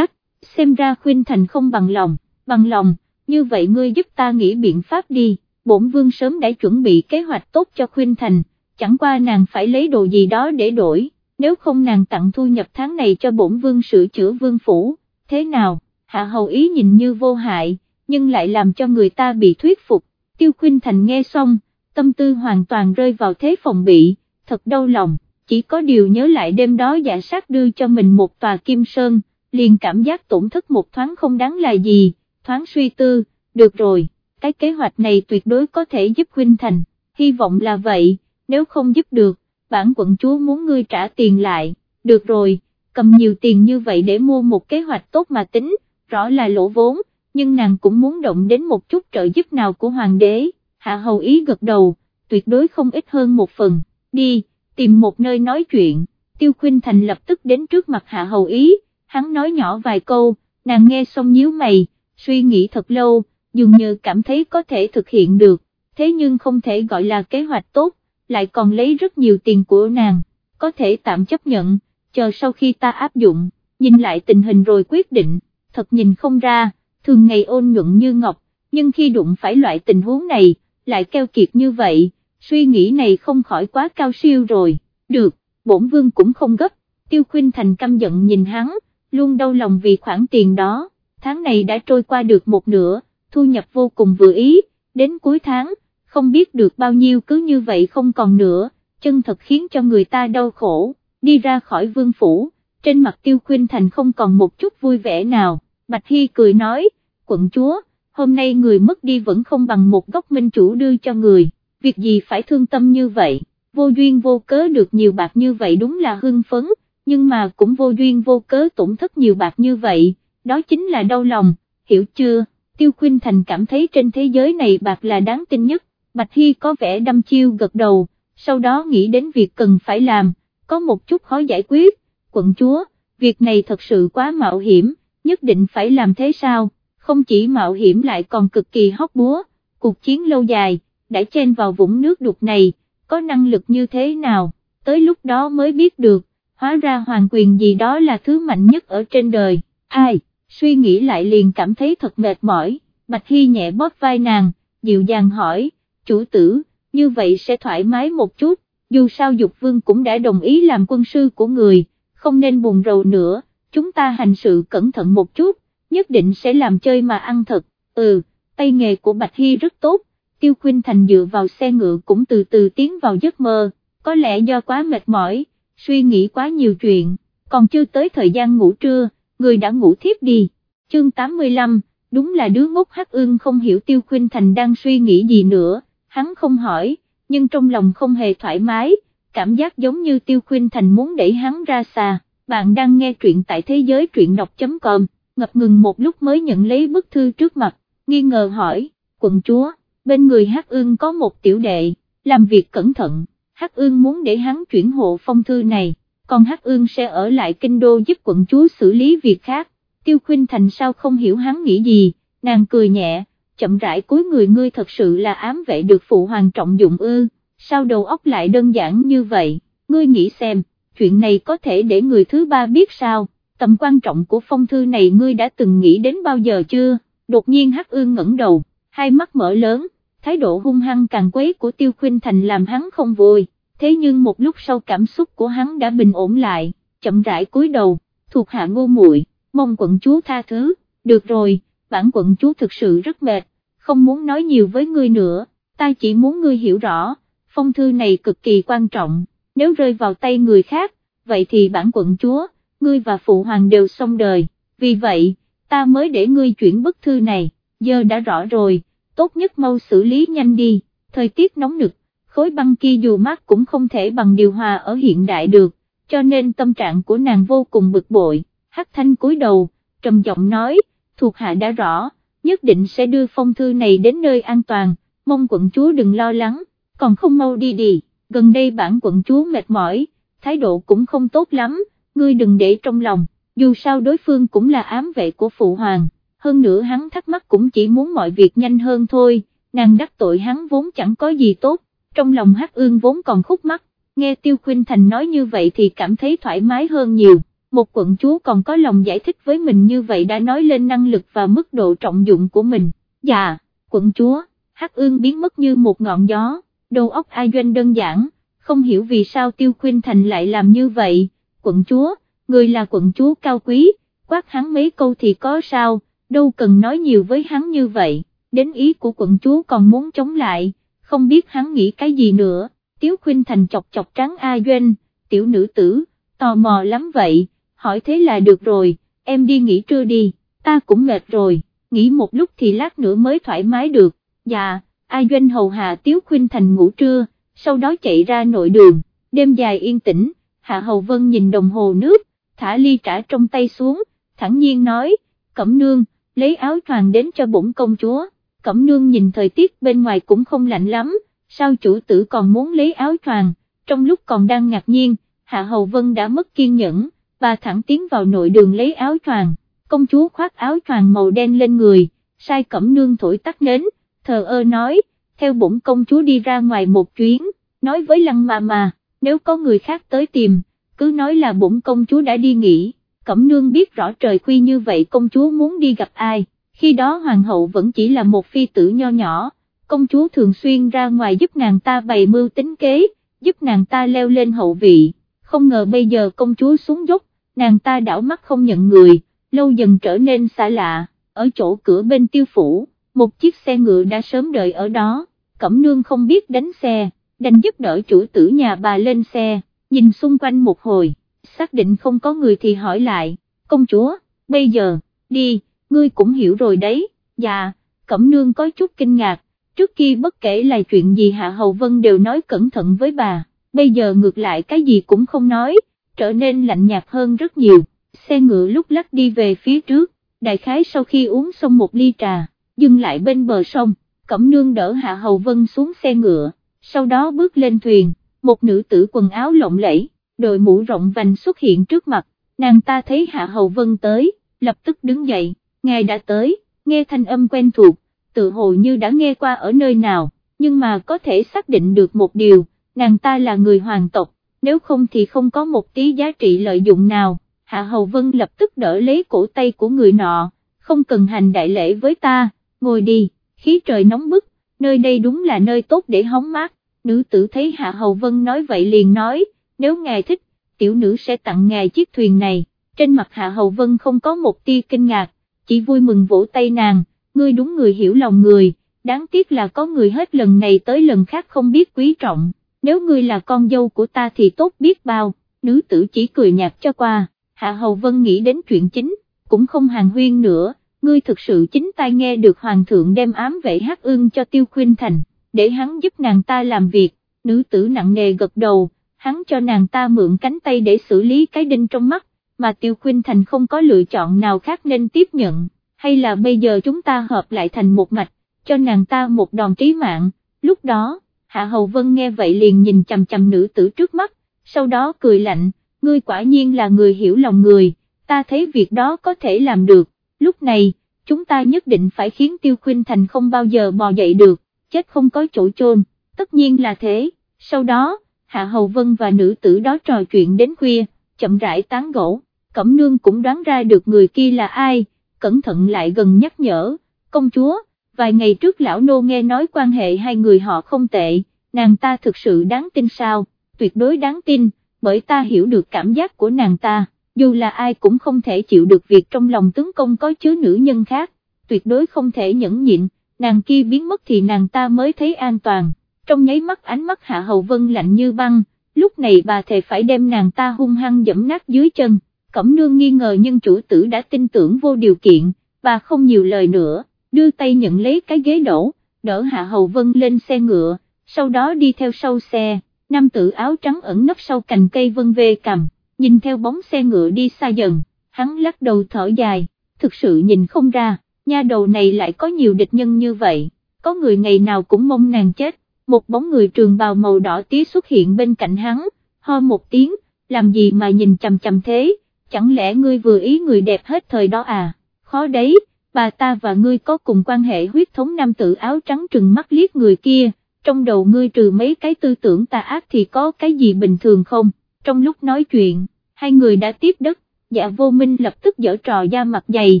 xem ra khuyên thành không bằng lòng, bằng lòng, như vậy ngươi giúp ta nghĩ biện pháp đi, bổn vương sớm đã chuẩn bị kế hoạch tốt cho khuyên thành, chẳng qua nàng phải lấy đồ gì đó để đổi, nếu không nàng tặng thu nhập tháng này cho bổn vương sửa chữa vương phủ, thế nào, hạ hầu ý nhìn như vô hại, nhưng lại làm cho người ta bị thuyết phục, tiêu khuyên thành nghe xong, tâm tư hoàn toàn rơi vào thế phòng bị, thật đau lòng, chỉ có điều nhớ lại đêm đó giả sát đưa cho mình một tòa kim sơn, liền cảm giác tổn thất một thoáng không đáng là gì, thoáng suy tư, được rồi, cái kế hoạch này tuyệt đối có thể giúp huynh thành, hy vọng là vậy, nếu không giúp được, bản quận chúa muốn ngươi trả tiền lại, được rồi, cầm nhiều tiền như vậy để mua một kế hoạch tốt mà tính, rõ là lỗ vốn, nhưng nàng cũng muốn động đến một chút trợ giúp nào của hoàng đế, hạ hầu ý gật đầu, tuyệt đối không ít hơn một phần, đi, tìm một nơi nói chuyện, tiêu khuynh thành lập tức đến trước mặt hạ hầu ý, hắn nói nhỏ vài câu, nàng nghe xong nhíu mày, suy nghĩ thật lâu, dường như cảm thấy có thể thực hiện được, thế nhưng không thể gọi là kế hoạch tốt, lại còn lấy rất nhiều tiền của nàng, có thể tạm chấp nhận, chờ sau khi ta áp dụng, nhìn lại tình hình rồi quyết định, thật nhìn không ra, thường ngày ôn nhuận như ngọc, nhưng khi đụng phải loại tình huống này, lại keo kiệt như vậy, suy nghĩ này không khỏi quá cao siêu rồi, được, bổn vương cũng không gấp, tiêu khuyên thành căm giận nhìn hắn, luôn đau lòng vì khoản tiền đó, tháng này đã trôi qua được một nửa, thu nhập vô cùng vừa ý, đến cuối tháng, không biết được bao nhiêu cứ như vậy không còn nữa, chân thật khiến cho người ta đau khổ, đi ra khỏi vương phủ, trên mặt tiêu khuyên thành không còn một chút vui vẻ nào, Bạch Hy cười nói, quận chúa, hôm nay người mất đi vẫn không bằng một góc minh chủ đưa cho người, việc gì phải thương tâm như vậy, vô duyên vô cớ được nhiều bạc như vậy đúng là hưng phấn, nhưng mà cũng vô duyên vô cớ tổn thất nhiều bạc như vậy, đó chính là đau lòng, hiểu chưa, Tiêu Khuynh Thành cảm thấy trên thế giới này bạc là đáng tin nhất, Bạch Hy có vẻ đâm chiêu gật đầu, sau đó nghĩ đến việc cần phải làm, có một chút khó giải quyết, quận chúa, việc này thật sự quá mạo hiểm, nhất định phải làm thế sao, không chỉ mạo hiểm lại còn cực kỳ hóc búa, cuộc chiến lâu dài, đã chen vào vũng nước đục này, có năng lực như thế nào, tới lúc đó mới biết được, hóa ra hoàng quyền gì đó là thứ mạnh nhất ở trên đời, ai, suy nghĩ lại liền cảm thấy thật mệt mỏi, Bạch Hy nhẹ bóp vai nàng, dịu dàng hỏi, chủ tử, như vậy sẽ thoải mái một chút, dù sao Dục Vương cũng đã đồng ý làm quân sư của người, không nên buồn rầu nữa, chúng ta hành sự cẩn thận một chút, nhất định sẽ làm chơi mà ăn thật, ừ, tay nghề của Bạch Hy rất tốt, Tiêu Khuynh Thành dựa vào xe ngựa cũng từ từ tiến vào giấc mơ, có lẽ do quá mệt mỏi, suy nghĩ quá nhiều chuyện, còn chưa tới thời gian ngủ trưa, người đã ngủ thiếp đi, chương 85, đúng là đứa ngốc hắc ương không hiểu Tiêu Khuynh Thành đang suy nghĩ gì nữa, hắn không hỏi, nhưng trong lòng không hề thoải mái, cảm giác giống như Tiêu Khuynh Thành muốn đẩy hắn ra xa, bạn đang nghe truyện tại thế giới truyện đọc.com, ngập ngừng một lúc mới nhận lấy bức thư trước mặt, nghi ngờ hỏi, quận chúa, bên người Hắc Ương có một tiểu đệ, làm việc cẩn thận, Hắc Ương muốn để hắn chuyển hộ phong thư này, còn Hắc Ương sẽ ở lại kinh đô giúp quận chúa xử lý việc khác, Tiêu Khuynh Thành sao không hiểu hắn nghĩ gì, nàng cười nhẹ, chậm rãi cuối người ngươi thật sự là ám vệ được phụ hoàng trọng dụng ư, sao đầu óc lại đơn giản như vậy, ngươi nghĩ xem, chuyện này có thể để người thứ ba biết sao, tầm quan trọng của phong thư này ngươi đã từng nghĩ đến bao giờ chưa, đột nhiên Hắc Ương ngẩng đầu, hai mắt mở lớn, thái độ hung hăng càng quấy của Tiêu Khuynh Thành làm hắn không vui, thế nhưng một lúc sau cảm xúc của hắn đã bình ổn lại, chậm rãi cúi đầu, thuộc hạ ngô muội mong quận chúa tha thứ, được rồi, bản quận chúa thực sự rất mệt, không muốn nói nhiều với ngươi nữa, ta chỉ muốn ngươi hiểu rõ, phong thư này cực kỳ quan trọng, nếu rơi vào tay người khác, vậy thì bản quận chúa, ngươi và phụ hoàng đều xong đời, vì vậy, ta mới để ngươi chuyển bức thư này, giờ đã rõ rồi, tốt nhất mau xử lý nhanh đi, thời tiết nóng nực, khối băng kia dù mát cũng không thể bằng điều hòa ở hiện đại được, cho nên tâm trạng của nàng vô cùng bực bội, hắc thanh cúi đầu, trầm giọng nói, thuộc hạ đã rõ, nhất định sẽ đưa phong thư này đến nơi an toàn, mong quận chúa đừng lo lắng, còn không mau đi đi, gần đây bản quận chúa mệt mỏi, thái độ cũng không tốt lắm, ngươi đừng để trong lòng, dù sao đối phương cũng là ám vệ của phụ hoàng, hơn nữa hắn thắc mắc cũng chỉ muốn mọi việc nhanh hơn thôi, nàng đắc tội hắn vốn chẳng có gì tốt, trong lòng hắc ương vốn còn khúc mắc, nghe Tiêu Khuynh Thành nói như vậy thì cảm thấy thoải mái hơn nhiều một quận chúa còn có lòng giải thích với mình như vậy đã nói lên năng lực và mức độ trọng dụng của mình, dạ, quận chúa, hắc ương biến mất như một ngọn gió, đầu óc ai doanh đơn giản, không hiểu vì sao tiêu Khuynh thành lại làm như vậy, quận chúa, người là quận chúa cao quý, quát hắn mấy câu thì có sao, đâu cần nói nhiều với hắn như vậy, đến ý của quận chúa còn muốn chống lại, không biết hắn nghĩ cái gì nữa, tiếu khuyên thành chọc chọc trắng A Doanh, tiểu nữ tử, tò mò lắm vậy, hỏi thế là được rồi, em đi nghỉ trưa đi, ta cũng mệt rồi, nghỉ một lúc thì lát nữa mới thoải mái được, dạ, A doanh hầu hạ Tiếu Khuynh Thành ngủ trưa, sau đó chạy ra nội đường, đêm dài yên tĩnh, Hạ Hầu Vân nhìn đồng hồ nước, thả ly trả trong tay xuống, thẳng nhiên nói, Cẩm Nương, lấy áo choàng đến cho bổn công chúa, Cẩm Nương nhìn thời tiết bên ngoài cũng không lạnh lắm, sao chủ tử còn muốn lấy áo choàng, trong lúc còn đang ngạc nhiên, Hạ Hầu Vân đã mất kiên nhẫn, bà thẳng tiến vào nội đường lấy áo choàng, công chúa khoác áo choàng màu đen lên người, sai Cẩm Nương thổi tắt nến, thờ ơ nói, theo bổn công chúa đi ra ngoài một chuyến, nói với lăng mà mà, nếu có người khác tới tìm, cứ nói là bổn công chúa đã đi nghỉ, Cẩm Nương biết rõ trời khuya như vậy công chúa muốn đi gặp ai, khi đó hoàng hậu vẫn chỉ là một phi tử nho nhỏ, công chúa thường xuyên ra ngoài giúp nàng ta bày mưu tính kế, giúp nàng ta leo lên hậu vị, không ngờ bây giờ công chúa xuống dốc, nàng ta đảo mắt không nhận người, lâu dần trở nên xa lạ, ở chỗ cửa bên tiêu phủ, một chiếc xe ngựa đã sớm đợi ở đó, Cẩm Nương không biết đánh xe, đành giúp đỡ chủ tử nhà bà lên xe, nhìn xung quanh một hồi, xác định không có người thì hỏi lại, công chúa, bây giờ, đi, ngươi cũng hiểu rồi đấy, dạ, Cẩm Nương có chút kinh ngạc, trước khi bất kể là chuyện gì Hạ Hầu Vân đều nói cẩn thận với bà, bây giờ ngược lại cái gì cũng không nói, trở nên lạnh nhạt hơn rất nhiều, xe ngựa lúc lắc đi về phía trước, đại khái sau khi uống xong một ly trà, dừng lại bên bờ sông, Cẩm Nương đỡ Hạ Hầu Vân xuống xe ngựa, sau đó bước lên thuyền, một nữ tử quần áo lộng lẫy, đội mũ rộng vành xuất hiện trước mặt, nàng ta thấy Hạ Hầu Vân tới, lập tức đứng dậy, ngài đã tới, nghe thanh âm quen thuộc, tự hồ như đã nghe qua ở nơi nào, nhưng mà có thể xác định được một điều, nàng ta là người hoàng tộc, nếu không thì không có một tí giá trị lợi dụng nào, Hạ Hầu Vân lập tức đỡ lấy cổ tay của người nọ, không cần hành đại lễ với ta, ngồi đi, khí trời nóng bức, nơi đây đúng là nơi tốt để hóng mát, nữ tử thấy Hạ Hầu Vân nói vậy liền nói, nếu ngài thích, tiểu nữ sẽ tặng ngài chiếc thuyền này, trên mặt Hạ Hầu Vân không có một tia kinh ngạc, chỉ vui mừng vỗ tay nàng, ngươi đúng người hiểu lòng người, đáng tiếc là có người hết lần này tới lần khác không biết quý trọng, nếu ngươi là con dâu của ta thì tốt biết bao, nữ tử chỉ cười nhạt cho qua, Hạ Hầu Vân nghĩ đến chuyện chính, cũng không hàng huyên nữa. Ngươi thực sự chính tai nghe được hoàng thượng đem ám vệ hát ương cho tiêu khuyên thành, để hắn giúp nàng ta làm việc, nữ tử nặng nề gật đầu, hắn cho nàng ta mượn cánh tay để xử lý cái đinh trong mắt, mà tiêu Khuynh thành không có lựa chọn nào khác nên tiếp nhận, hay là bây giờ chúng ta hợp lại thành một mạch, cho nàng ta một đòn trí mạng, lúc đó, Hạ Hầu Vân nghe vậy liền nhìn chầm chầm nữ tử trước mắt, sau đó cười lạnh, ngươi quả nhiên là người hiểu lòng người, ta thấy việc đó có thể làm được lúc này, chúng ta nhất định phải khiến Tiêu Khuynh Thành không bao giờ bò dậy được, chết không có chỗ chôn, tất nhiên là thế, sau đó, Hạ Hầu Vân và nữ tử đó trò chuyện đến khuya, chậm rãi tán gỗ, Cẩm Nương cũng đoán ra được người kia là ai, cẩn thận lại gần nhắc nhở, công chúa, vài ngày trước lão nô nghe nói quan hệ hai người họ không tệ, nàng ta thực sự đáng tin sao, tuyệt đối đáng tin, bởi ta hiểu được cảm giác của nàng ta dù là ai cũng không thể chịu được việc trong lòng tướng công có chứa nữ nhân khác, tuyệt đối không thể nhẫn nhịn, nàng kia biến mất thì nàng ta mới thấy an toàn, trong nháy mắt ánh mắt Hạ Hầu Vân lạnh như băng, lúc này bà thề phải đem nàng ta hung hăng dẫm nát dưới chân, Cẩm Nương nghi ngờ nhưng chủ tử đã tin tưởng vô điều kiện, bà không nhiều lời nữa, đưa tay nhận lấy cái ghế đổ, đỡ Hạ Hầu Vân lên xe ngựa, sau đó đi theo sau xe, nam tử áo trắng ẩn nấp sau cành cây vân về cầm nhìn theo bóng xe ngựa đi xa dần, hắn lắc đầu thở dài, thực sự nhìn không ra, nha đầu này lại có nhiều địch nhân như vậy, có người ngày nào cũng mong nàng chết, một bóng người trường bào màu đỏ tí xuất hiện bên cạnh hắn, ho một tiếng, làm gì mà nhìn chằm chằm thế, chẳng lẽ ngươi vừa ý người đẹp hết thời đó à, khó đấy, bà ta và ngươi có cùng quan hệ huyết thống nam tử áo trắng trừng mắt liếc người kia, trong đầu ngươi trừ mấy cái tư tưởng tà ác thì có cái gì bình thường không? trong lúc nói chuyện, hai người đã tiếp đất, dạ vô minh lập tức dở trò da mặt dày,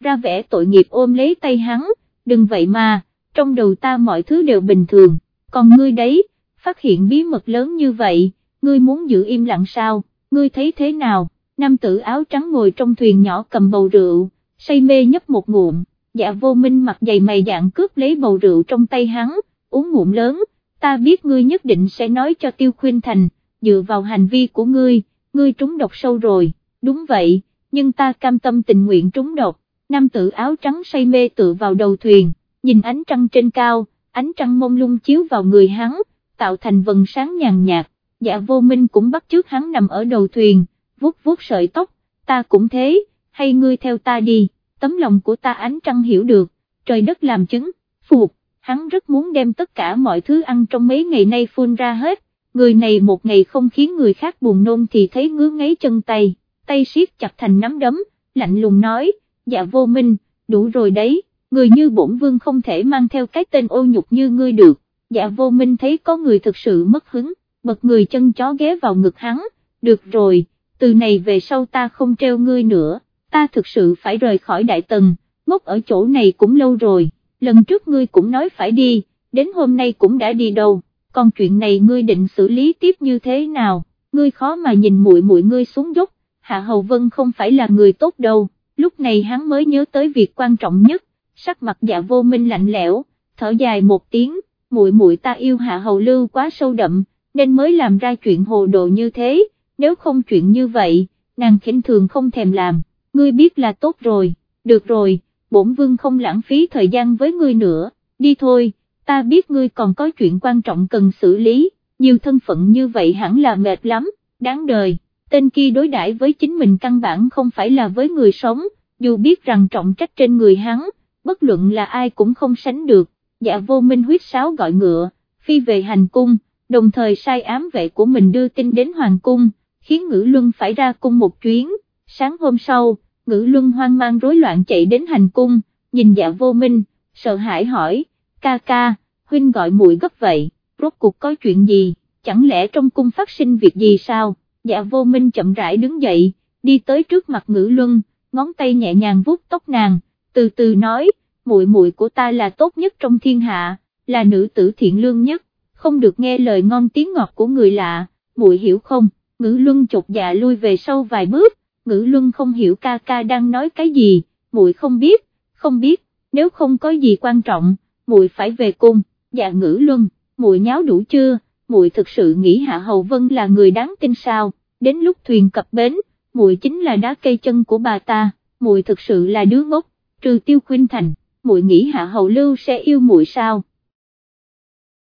ra vẻ tội nghiệp ôm lấy tay hắn, đừng vậy mà, trong đầu ta mọi thứ đều bình thường, còn ngươi đấy, phát hiện bí mật lớn như vậy, ngươi muốn giữ im lặng sao, ngươi thấy thế nào, nam tử áo trắng ngồi trong thuyền nhỏ cầm bầu rượu, say mê nhấp một ngụm, dạ vô minh mặt dày mày dạng cướp lấy bầu rượu trong tay hắn, uống ngụm lớn, ta biết ngươi nhất định sẽ nói cho tiêu khuyên thành, dựa vào hành vi của ngươi, ngươi trúng độc sâu rồi, đúng vậy, nhưng ta cam tâm tình nguyện trúng độc, nam tử áo trắng say mê tựa vào đầu thuyền, nhìn ánh trăng trên cao, ánh trăng mông lung chiếu vào người hắn, tạo thành vần sáng nhàn nhạt, dạ vô minh cũng bắt trước hắn nằm ở đầu thuyền, vuốt vuốt sợi tóc, ta cũng thế, hay ngươi theo ta đi, tấm lòng của ta ánh trăng hiểu được, trời đất làm chứng, phục, hắn rất muốn đem tất cả mọi thứ ăn trong mấy ngày nay phun ra hết, người này một ngày không khiến người khác buồn nôn thì thấy ngứa ngáy chân tay, tay siết chặt thành nắm đấm, lạnh lùng nói, dạ vô minh, đủ rồi đấy, người như bổn vương không thể mang theo cái tên ô nhục như ngươi được, dạ vô minh thấy có người thực sự mất hứng, bật người chân chó ghé vào ngực hắn, được rồi, từ này về sau ta không treo ngươi nữa, ta thực sự phải rời khỏi đại tần, ngốc ở chỗ này cũng lâu rồi, lần trước ngươi cũng nói phải đi, đến hôm nay cũng đã đi đâu, còn chuyện này ngươi định xử lý tiếp như thế nào, ngươi khó mà nhìn muội muội ngươi xuống dốc, Hạ Hầu Vân không phải là người tốt đâu, lúc này hắn mới nhớ tới việc quan trọng nhất, sắc mặt dạ vô minh lạnh lẽo, thở dài một tiếng, muội muội ta yêu Hạ Hầu Lưu quá sâu đậm, nên mới làm ra chuyện hồ đồ như thế, nếu không chuyện như vậy, nàng khinh thường không thèm làm, ngươi biết là tốt rồi, được rồi, bổn vương không lãng phí thời gian với ngươi nữa, đi thôi, ta biết ngươi còn có chuyện quan trọng cần xử lý, nhiều thân phận như vậy hẳn là mệt lắm, đáng đời, tên kia đối đãi với chính mình căn bản không phải là với người sống, dù biết rằng trọng trách trên người hắn, bất luận là ai cũng không sánh được, dạ vô minh huyết sáo gọi ngựa, phi về hành cung, đồng thời sai ám vệ của mình đưa tin đến hoàng cung, khiến ngữ luân phải ra cung một chuyến, sáng hôm sau, ngữ luân hoang mang rối loạn chạy đến hành cung, nhìn dạ vô minh, sợ hãi hỏi, ca ca, huynh gọi muội gấp vậy, rốt cuộc có chuyện gì, chẳng lẽ trong cung phát sinh việc gì sao, dạ vô minh chậm rãi đứng dậy, đi tới trước mặt ngữ luân, ngón tay nhẹ nhàng vuốt tóc nàng, từ từ nói, muội muội của ta là tốt nhất trong thiên hạ, là nữ tử thiện lương nhất, không được nghe lời ngon tiếng ngọt của người lạ, muội hiểu không, ngữ luân chột dạ lui về sau vài bước, ngữ luân không hiểu ca ca đang nói cái gì, muội không biết, không biết, nếu không có gì quan trọng, muội phải về cung, dạ ngữ luân, muội nháo đủ chưa, muội thực sự nghĩ Hạ Hầu Vân là người đáng tin sao, đến lúc thuyền cập bến, muội chính là đá cây chân của bà ta, muội thực sự là đứa ngốc, trừ tiêu khuyên thành, muội nghĩ Hạ hậu Lưu sẽ yêu muội sao,